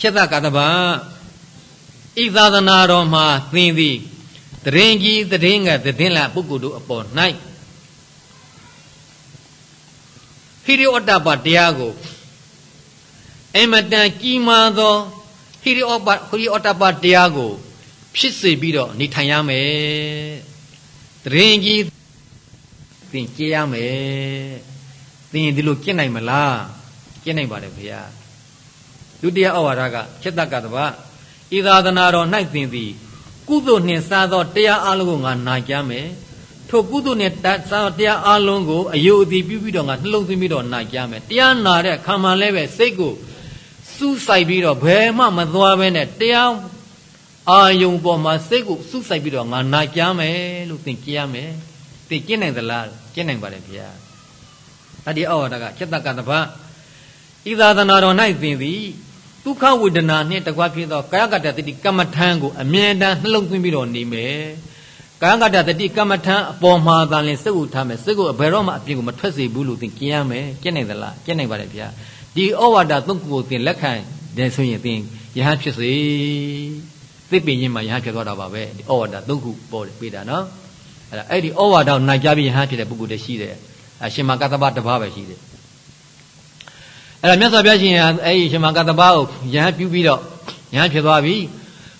ချက်တကတ္တပ ဣသာသနာတော်မှာသင်သည်တရင်ကြီးတရင်ကတည်င်းလာပုဂ္ဂိုလ်တို့အပေါ်၌ဟိရိဩတ္တပတရားကိုအမတန်ကြီးမားသောဟိရိဩပဟိရိဩတ္တပတရားကို ဖြစ်စေပြီးတော့နေထိုင်ရမယ်တရင်ကြီးသင်ကြည်ရမယ်သင်ဒီလိုကျင့်နိုင်မလားကျင့်နိုင်ပါတယ်ခင်ဗျာဒုတိယဩဝါဒကချက်တကတ္တဗ ဤသာသနာတော်၌သင်သည် ကုသိုလ်နှင့်စားသောတရားအလုံးကိုငါနာကြမယ်ထိုကုသိုလ်နဲ့စားတရားအလုံးကိုအယုအတိပြုပြီးတော့ငါနှလုံးသွင်းပြီးတော့နာကြမယ်တရားနာတဲ့ခံမှလည်းပဲစိတ်ကိုစူးစိုက်ပြီးတော့ဘယ်မှမသွားဘဲနဲ့တရားအာယုံပေါ်မှာစိတ်ကိုစုဆိုင်ပြီးတော့ငါနာကြမယ်လို့သင်ကြရမယ်သင်ကျင့်နိုင်သလားကျင့်နိုင်ပါတယ်ဗျာအဒီဩဝါဒကจิตတကတပဤသာသနာတော်၌သင်သည် ဒုက္ခဝေဒနာနှင့်တကွဖြစ်သောကာယကတ္တတတိကမ္မထံကိုအမြဲတမ်းနှလုံးသွင်းပြီးတော့နေမယ်ကာယကတ္တတတိကမ္မထံအပေါ်မှာသာလင်စိတ်ကိုထားမယ်စိတ်ကိုဘယ်တော့မှအပြင်ကိုမထွက်စေဘူးလို့သင်ကျင့်ရမယ်ကျင့်နိုင်သလားကျင့်နိုင်ပါတယ်ဗျာဒီဩဝါဒသုံးခုကိုသင်လက်ခံတယ်ဆိုရင်သင်ယဟန်ဖြစ်စေသိပင်ချင်းမှာယဟန်ဖြစ်သွားတာပါပဲဒီဩဝါဒသုံးခုပေါ်ပေးတာနော်အဲ့ဒါအဲ့ဒီဩဝါဒကိုနိုင်ကြပြီးယဟန်ဖြစ်တဲ့ပုဂ္ဂိုလ်တည်းရှိတယ်အရှင်မကတ္တပတပါးပဲရှိတယ် အဲ့ဒါမြတ်စွာဘုရားရှင်ကအဲ့ဒီရှင်မကတ္တပကိုယဟန်ပြုပြီးတော့ယဟန်ဖြစ်သွားပြီ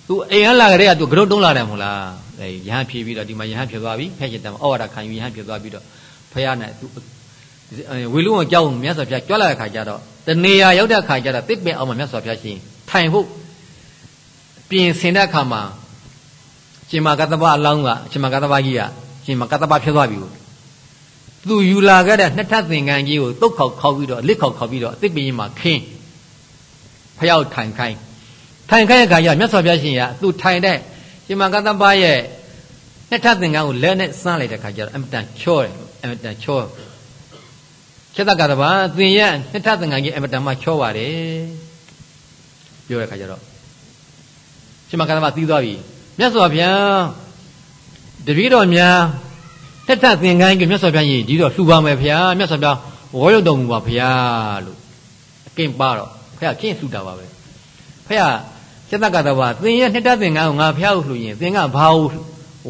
သူအိမ်ဟန်လာကြတဲ့ကသူကရုတ်တုံးလာတယ်မဟုတ်လားအဲ့ယဟန်ဖြစ်ပြီးတော့ဒီမှာယဟန်ဖြစ်သွားပြီဖက်ရှင်တမဩဝါဒခံယူယဟန်ဖြစ်သွားပြီးတော့ဖះနဲ့သူဝေလူဝကြောက်မြတ်စွာဘုရားကြွလာတဲ့ခါကျတော့တနေရာရောက်တဲ့ခါကျတော့တစ်ပင်အောင်မှာမြတ်စွာဘုရားရှင်ထိုင်ဖို့ပြင်ဆင်တဲ့အခါမှာရှင်မကတ္တပအလောင်းကရှင်မကတ္တပကြီးကရှင်မကတ္တပဖြစ်သွားပြီ သူယူလာခဲ့တဲ့နှစ်ထပ်သင်္ကန်းကြီးကိုတုတ်ခေါက်ခေါက်ပြီးတော့လစ်ခေါက်ခေါက်ပြီးတော့အစ်ပင်မှာခင်းဖျောက်ထိုင်ခိုင်းထိုင်ခိုင်းတဲ့အခါကျမြတ်စွာဘုရားရှင်ကသူထိုင်တဲ့ရှင်မကတ္တပရဲ့နှစ်ထပ်သင်္ကန်းကိုလက်နဲ့စမ်းလိုက်တဲ့အခါကျတော့အမတန်ချောတယ်အမတန်ချောချက်တကတပါသင်ရဲ့နှစ်ထပ်သင်္ကန်းကြီးအမတန်မှချောပါတယ်ပြောတဲ့အခါကျတော့ရှင်မကတ္တပသိသွားပြီမြတ်စွာဘုရားတပည့်တော်များ တက်ထသင်္ကန်းကြီးမြတ်စွာဘုရားကြီးဒီတော့လှူပါမယ်ဗျာမြတ်စွာဘုရားဝေါ်ရုပ်တော်မူပါဗျာလို့အကင်းပါတော့ဖះကင်းလှူတာပါပဲဖះစက်တကတဘာသင်ရဲ့နှစ်တသင်္ကန်းကိုငါဖះကိုလှူရင်သင်ကဘာကို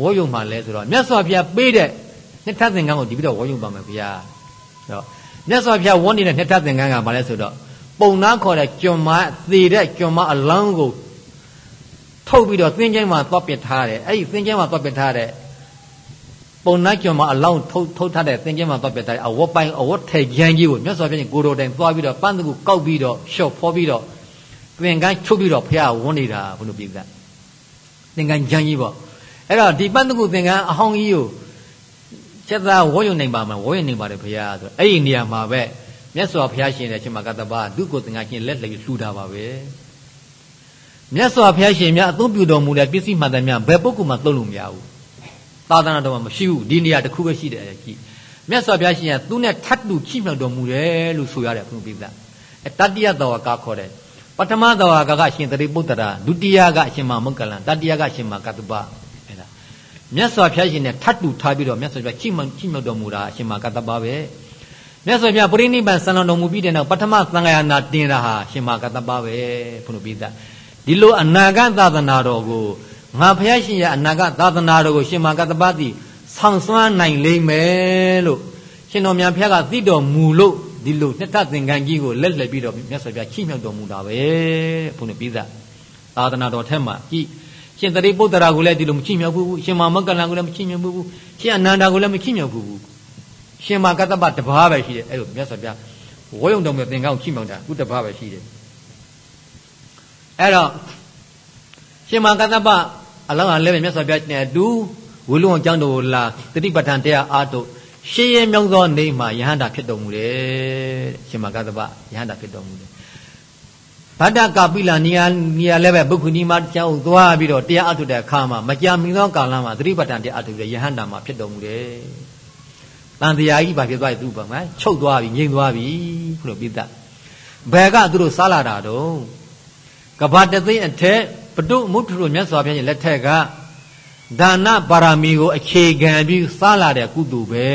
ဝေါ်ရုပ်မှလဲဆိုတော့မြတ်စွာဘုရားပေးတဲ့နှစ်ထသင်္ကန်းကိုဒီပြီးတော့ဝေါ်ရုပ်ပါမယ်ဗျာဆိုတော့မြတ်စွာဘုရားဝန်းနေတဲ့နှစ်ထသင်္ကန်းကဘာလဲဆိုတော့ပုံနာခေါ်တဲ့ကျွံမသေတဲ့ကျွံမအလောင်းကိုထုတ်ပြီးတော့သင်္ချိုင်းမှာသွားပစ်ထားတယ်အဲ့ဒီသင်္ချိုင်းမှာသွားပစ်ထားတဲ့ ပုံနာကျော်မှာအလောင်းထုတ်ထုတ်ထားတဲ့သင်္ချိုင်းမှာသွားပစ်ထားတဲ့အဝတ်ပိုင်းအဝတ်ထဲရန်ကြီးကိုမြတ်စွာဘုရားကိုတော်တိုင်သွားပြီးတော့ပန်းတကူကောက်ပြီးတော့ရှော့ဖောပြီးတော့သင်္ကန်းချုပ်ပြီးတော့ဖះဝန်းနေတာဘုလိုပြည်ကသင်္ကန်းရန်ကြီးပေါ့အဲ့တော့ဒီပန်းတကူသင်္ကန်းအဟောင်းကြီးကိုချက်သားဝေါ်ယုံနိုင်ပါမယ်ဝေါ်ယုံနိုင်ပါတယ်ဖះဆိုအဲ့ဒီနေရာမှာပဲမြတ်စွာဘုရားရှင်တဲ့ရှင်မကတ္တပါဒုက္ခသင်္ကန်းရှင်လက်လှည့်လှူတာပါပဲမြတ်စွာဘုရားရှင်များအသုံးပြုတော်မူတဲ့ပစ္စည်းမှန်တယ်များဘယ်ပုဂ္ဂိုလ်မှသုံးလို့မရဘူး သာသနာတော်မှာမရှိဘူးဒီနေရာတစ်ခုပဲရှိတယ်ကြည့်မြတ်စွာဘုရားရှင်ကသူနဲ့ထပ်တူချိမြောက်တော်မူတယ်လို့ဆိုရတယ်ဘုရားပိဿအဲတတိယတော်ကခေါ်တယ်ပထမတော်ကကရှင်သတိပုတ္တရာဒုတိယကအရှင်မမုက္ကလံတတိယကအရှင်မကတ္တပအဲဒါမြတ်စွာဘုရားရှင်နဲ့ထပ်တူထားပြီးတော့မြတ်စွာဘုရားချိမြောက်ချိမြောက်တော်မူတာအရှင်မကတ္တပပဲမြတ်စွာဘုရားပရိနိဗ္ဗာန်ဆံတော်မူပြီးတဲ့နောက်ပထမသံဃာနာတင်တာဟာရှင်မကတ္တပပဲဘုရားပိဿဒီလိုအနာဂတ်သာသနာတော်ကို ငါဖះရှင်ရဲ့အနာဂတ်သာသနာတော်ကိုရှင်မကတ္တပတိဆောင်စွမ်းနိုင်လိမ့်မယ်လို့ရှင်တော်မြတ်ဖះကသိတော်မူလို့ဒီလိုနှစ်ထသင်္ကန်းကြီးကိုလက်လက်ပြီးတော့မြတ်စွာဘုရားချိမြောက်တော်မူတာပဲဘုန်းကြီးပြီးသားသာသနာတော်ထက်မှာကြည်ရှင်တရိပုတ္တရာကိုလည်းဒီလိုမချိမြောက်ဘူးရှင်မမကလန်ကိုလည်းမချိမြောက်ဘူးရှင်အနန္ဒာကိုလည်းမချိမြောက်ဘူးရှင်မကတ္တပတပါးပဲရှိတယ်အဲ့လိုမြတ်စွာဘုရားဝေယုံတော်မြတ်သင်္ကန်းကိုချိမြောက်တာခုတပါးပဲရှိတယ်အဲ့တော့ရှင်မကတ္တပ အလောင်းဟာလည်းပဲမြတ်စွာဘုရားနဲ့အတူဝိလုံအကြောင်းတော်လာတတိပဋ္ဌာန်တရားအားထုတ်ရှင်းရမြောက်သောနေမှာယဟန္တာဖြစ်တော်မူတယ်ရှင်မကတ္တပယဟန္တာဖြစ်တော်မူတယ်ဗတ္တကာပိလနေရာနေရာလည်းပဲဘုခုနီမကျောင်းသွားပြီးတော့တရားအထုတ်တဲ့အခါမှာမကြာမီသောကာလမှာသတိပဋ္ဌာန်တရားအထုတ်တဲ့ယဟန္တာမှာဖြစ်တော်မူတယ်တန်တရားကြီးဘာဖြစ်သွားပြီသူ့ဘာမှချုပ်သွားပြီငြိမ်သွားပြီဘုလိုပြိတ္တဘယ်ကသူတို့စားလာတာတော့ကဘာတသိအထက် ဘဒုမုထုတို့မြတ်စွာဘုရားရဲ့လက်ထက်ကဒါနပါရမီကိုအခြေခံပြီးစားလာတဲ့ကုသိုလ်ပဲ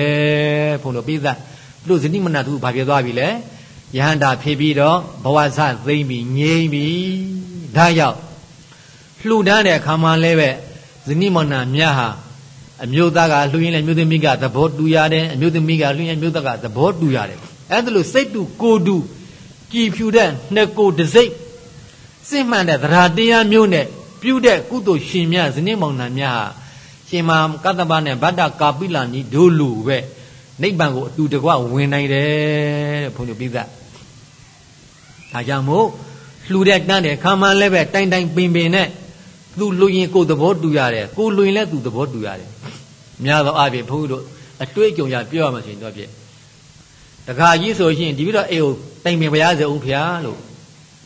ဘုလိုပိသသူတို့ဇနိမနတုဘာဖြစ်သွားပြီလဲယဟန္တာဖြစ်ပြီးတော့ဘဝဇသိမ့်ပြီးငြိမ့်ပြီးဒါရောက်လှူဒန်းတဲ့အခါမှလည်းပဲဇနိမနမြတ်ဟာအမျိုးသားကလှူရင်လည်းမျိုးသမီးကသဘောတူရတယ်အမျိုးသမီးကလှူရင်မျိုးသားကသဘောတူရတယ်အဲ့ဒါလို့စိတ်တူကိုတူကြည်ဖြူတဲ့နှစ်ကိုတစိမ့် စစ်မှန်တဲ့သရတရားမျိုးနဲ့ပြုတဲ့ကုသိုလ်ရှင်များဇနိမောင်နှံများဟာရှင်မာကတ္တပနဲ့ဗတ္တကာပိလာနီဒိုလူပဲနိဗ္ဗာန်ကိုအတူတကွဝင်နိုင်တယ်တဲ့ဘုန်းကြီးပြသဒါကြောင့်မို့လှူတဲ့တန်းတဲ့ခါမှလည်းပဲတိုင်တိုင်ပင်ပင်နဲ့သူလူရင်ကိုယ်သဘောတူရတယ်ကိုလူရင်လည်းသူသဘောတူရတယ်များသောအားဖြင့်ဘုန်းကြီးတို့အတွေ့အကြုံရပြောရမှဆိုရင်တော့ဖြစ်တခါကြီးဆိုရှင်ဒီပြီးတော့အေကိုတိုင်ပင်ဘုရားစေအောင်ဖျားလို့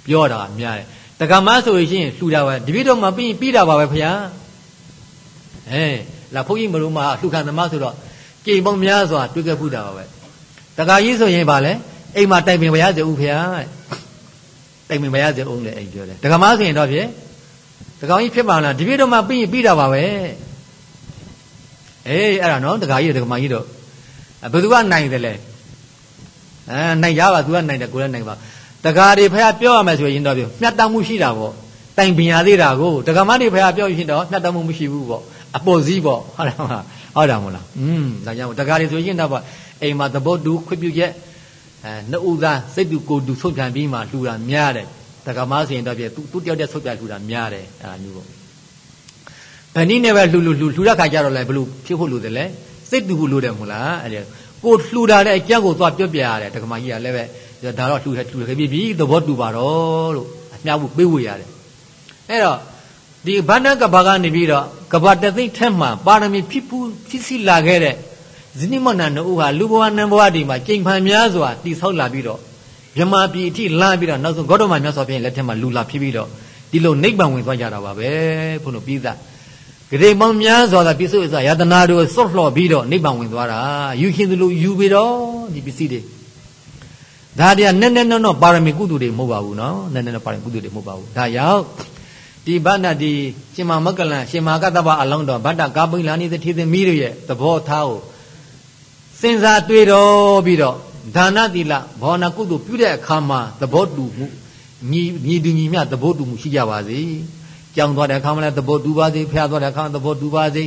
ပြောတာများတယ် တက္ကမဆိုရင်လှူတာပဲတပည့်တော်မှပြီးပြီးတာပါပဲဖခင်အဲလာဘုန်းကြီးမလို့မှလှူခံသမားဆိုတော့ကြိမ်ပေါင်းများစွာတွေ့ခဲ့ဖူးတာပါပဲတက္ကကြီးဆိုရင်ဗာလဲအိမ်မှာတိုင်ပင်ဘုရားစေဦးဖခင်တိုင်ပင်ဘုရားစေဦးလေအိမ်ပြောတယ်တက္ကမဆိုရင်တော့ဖြစ်တက္ကကြီးဖြစ်ပါလားတပည့်တော်မှပြီးပြီးတာပါပဲအေးအဲ့ဒါနော်တက္ကကြီးတက္ကမကြီးတော့ဘယ်သူကနိုင်တယ်လဲအဲနိုင်ကြပါသူကနိုင်တယ်ကိုယ်လည်းနိုင်ပါ တကားတွေဖះပြောရမယ်ဆိုရင်တော့ပြောမြတ်တမှုရှိတာပေါ့တိုင်ပင်ရသေးတာကိုတက္ကမတွေဖះပြောရင်တော့မြတ်တမှုမရှိဘူးပေါ့အပေါ်စည်းပေါ့ဟုတ်လားဟုတ်တာမို့လားอืมဒါကြောင့်တကားတွေဆိုရင်တော့အိမ်မှာသဘောတူခွင့်ပြုချက်အဲနှစ်ဦးသားစိတ်တူကိုယ်တူဆုတ်ပြန်ပြီးမှလှူတာများတယ်တက္ကမဆိုရင်တော့ပြသူသူတယောက်တည်းဆုတ်ပြန်လှူတာများတယ်အဲလိုမျိုးပေါ့ဗဏိနဲ့ပဲလှူလှူလှူလှူတဲ့ခါကျတော့လည်းဘလို့ဖြစ်ဖို့လိုတယ်လဲစိတ်တူဖို့လိုတယ်မဟုတ်လားအဲ့ဒီကိုလှူတာတဲ့အကျံကိုသွားပြောပြရတယ်တက္ကမကြီးကလည်းပဲ ဒါတော့လှူတယ်လှူတယ်ပြီပြီသဘောတူပါတော့လို့အမြဖို့ပေးဝေရတယ်အဲ့တော့ဒီဘာဏကဘာကနေပြီးတော့ကဘာတသိမ့်ထက်မှပါရမီဖြစ်ဖူးဖြစ်စီလာခဲ့တဲ့ဇနိမဏနဦးဟာလူဘဝနန်းဘဝဒီမှာကြိမ်ဖန်များစွာတိဆောက်လာပြီးတော့မြမပြည်အထိလာပြီးတော့နောက်ဆုံးဂေါတမမြတ်စွာဘုရားလက်ထက်မှာလူလာဖြစ်ပြီးတော့ဒီလိုနိဗ္ဗာန်ဝင်သွားကြတာပါပဲဘုန်းတော်ပြည်သားဂရေပေါင်းများစွာသောပစ္စည်းဥစ္စာယတနာတို့စွတ်လှော်ပြီးတော့နိဗ္ဗာန်ဝင်သွားတာယူရှင်သလိုယူပြီးတော့ဒီပစ္စည်းတွေ ဒါတရားနဲ့နဲ့နော်ပါရမီကုသိုလ်တွေမဟုတ်ပါဘူးနော်နဲ့နဲ့ပါရမီကုသိုလ်တွေမဟုတ်ပါဘူးဒါရောက်ဒီဗန္ဒဒီရှင်မမကလန်ရှင်မကတ္တဗအလောင်းတော်ဗတ္တကာပိလာနိသတိသမီးတို့ရဲ့သဘောထားကိုစဉ်းစားတွေးတော်ပြီးတော့ဒါနသီလဘောနာကုသိုလ်ပြုတဲ့အခါမှာသဘောတူမှုညီညီတူညီမျှသဘောတူမှုရှိကြပါစေကြောင်းသွားတဲ့အခါမှာလည်းသဘောတူပါစေဖျားသွားတဲ့အခါမှာသဘောတူပါစေ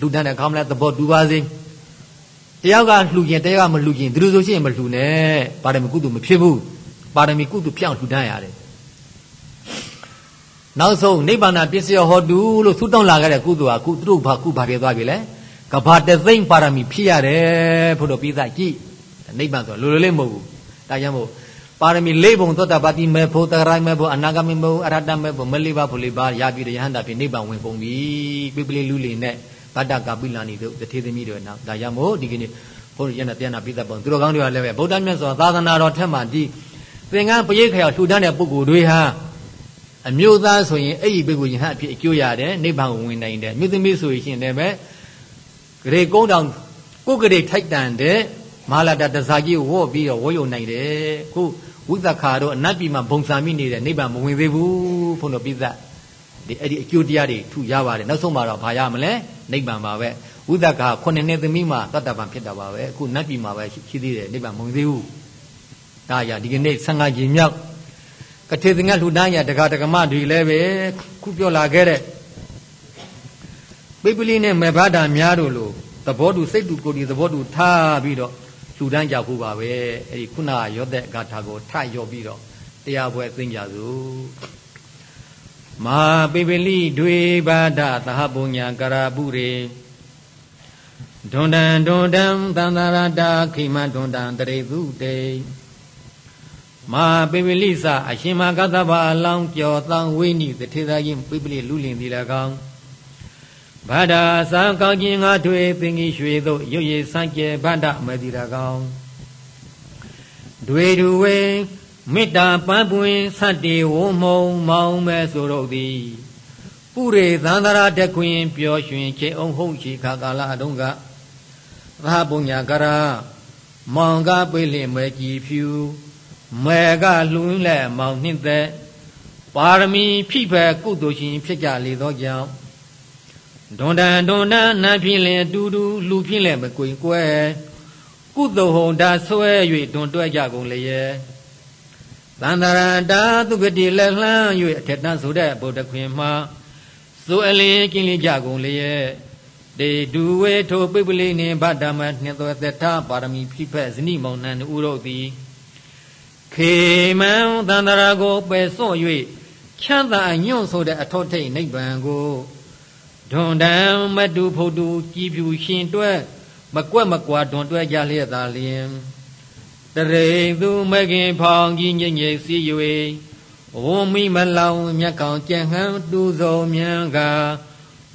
လူတန်းတဲ့အခါမှာလည်းသဘောတူပါစေ တယောက်ကလှူရင်တယောက်ကမလှူရင်ဒီလိုဆိုရှင်မလှူနဲ့ပါရမီကုသိုလ်မဖြစ်ဘူးပါရမီကုသိုလ်ပြောင်းလှူတန်းရတယ်နောက်ဆုံးနိဗ္ဗာန်ပစ္စယဟောတုလို့သုတောင်းလာခဲ့တဲ့ကုသိုလ်ဟာကုသူတို့ဘာကုဘာပြေသွားပြီလဲကဘာတသိမ့်ပါရမီဖြစ်ရတယ်ဖို့တော့ပြီးသားကြည့်နိဗ္ဗာန်ဆိုလိုလိုလေးမဟုတ်ဘူးဒါကြောင့်မို့ပါရမီလေးပုံသောတာပတိမေဖို့တဂရိုင်းမေဖို့အနာဂမိမေဖို့အရတမေဖို့မလေးပါဖို့လေးပါရပြီးတော့ယဟန္တာဖြစ်နိဗ္ဗာန်ဝင်ပုံပြီပိပလိလူလီနဲ့ ဗတ္တကပိလာနီတို့တထေသမီးတွေနောက်ဒါကြောင့်မို့ဒီကနေ့ဘုန်းကြီးရတဲ့ပြန်နာပိသပုံသူတော်ကောင်းတွေကလည်းပဲဗုဒ္ဓမြတ်စွာသာသနာတော်ထက်မှဒီသင်္ကန်းပရိခရာလှူဒန်းတဲ့ပုဂ္ဂိုလ်တွေဟာအမျိုးသားဆိုရင်အဲ့ဒီပုဂ္ဂိုလ်ယဟန်အဖြစ်အကျိုးရတယ်နိဗ္ဗာန်ကိုဝင်နိုင်တယ်မြို့သမီးဆိုရင်လည်းပဲဂရေကုန်းတောင်ကိုယ်ဂရေထိုက်တန်တဲ့မဟာလာတတစားကြီးဝေါ့ပြီးတော့ဝေါ်ယုံနိုင်တယ်ခုဝိသခါတို့အနတ်ပြည်မှာဘုံစာမိနေတဲ့နိဗ္ဗာန်မဝင်သေးဘူးဘုန်းတော်ပြသ ဒီအဲ့ဒီအကျိုးတရားတွေထူရပါတယ်နောက်ဆုံးမှာတော့ဘာရမလဲနိဗ္ဗာန်ပါပဲဝိသခါခုနှစ်နှစ်သမီးမှာတတ္တပံဖြစ်တာပါပဲအခုနတ်ပြည်မှာပဲရှိသေးတယ်နိဗ္ဗာန်မဝင်သေးဘူးဒါရဒီကနေ့15ကြိမ်မြောက်ကထေသင်္ကလှူဒန်းရတက္ကတက္ကမတွေလည်းပဲခုပြောလာခဲ့တဲ့ပိပလိနဲ့မေဘဒာများတို့လိုသဘောတူစိတ်တူကိုယ်တူသဘောတူထားပြီးတော့လှူဒန်းကြဖို့ပါပဲအဲ့ဒီခုနကရောတဲ့ဂါထာကိုထရောပြီးတော့တရားပွဲသိကြစို့ မဟာပိပလိဒွေဘာဒသဟပုညာကရာပုရေဒွန်တံဒွန်တံသန္တာရတာခိမဒွန်တံတရိသုတေမဟာပိပလိစအရှင်မကသဗ္ဗအလောင်းကျော်သောဝိနိတထေသာချင်းပိပလိလူလင်ဒီ၎င်းဗဒ္ဒာသာကောင်းခြင်းငါထွေပင်ကြီးရွှေသို့ရုပ်ရည်စံကျဲဗဒ္ဒမတိရကောင်ဒွေတူဝေ မေတ္တာပန်းပွင်ဆတ်တေဝုံမုံမောင်းမဲဆိုတော့သည်ပုရိသန္တရာတခွင်ပျော်ရွှင်ခြေအောင်ဟုတ်ရှိခါကာလအတုံးကသာပုညာကရာမောင်ကပိလင်မဲကြည်ဖြူမဲကလှူးလက်မောင်နှင့်သက်ပါရမီဖိဖက်ကုသိုလ်ရှင်ဖြစ်ကြလေသောကြောင့်ဒွန်တန်ဒွန်တန်နတ်ဖြစ်လင်အတူတူလူဖြစ်လင်မကွင်ကွဲကုသိုလ်ဟောဒါဆွဲ၍ဒွန်တွဲကြကုန်လေရဲ့ သန္တရာတာသူကတိလက်လှမ်း၍အထက်တန်းဆိုတဲ့ဗုဒ္ဓခွင်မှာစိုးအလင်းကင်းလေးကြကုန်လေရဲ့တေဒူဝေထိုပိပလိနှင့်ဗဒ္ဓမနှစ်သွဲသက်ထပါရမီဖိဖက်ဇနိမောင်နှံဥရုပ်သည်ခေမံသန္တရာကိုပယ်စွန့်၍ချမ်းသာညွန့်ဆိုတဲ့အထောထိတ်နိဗ္ဗာန်ကိုဒွန်တံမတူဖို့တူကြည်ဖြူရှင်တွဲမကွက်မကွာဒွန်တွဲကြလျက်သာလျင် တရိသူမခင်ဖောင်ကြီးငိမ့်ငိမ့်စီ၍ဝုံမိမလောင်မြတ်ကောင်ကြံဟန်တူစုံမြန်က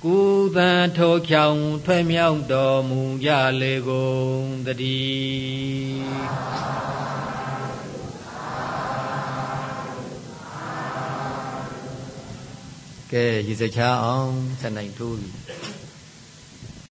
ကုသံထောချောင်ထွက်မြောက်တော်မူကြလေကုန်တည်းကဲရေစချအောင်ဆက်နိုင်ထိုးပြီ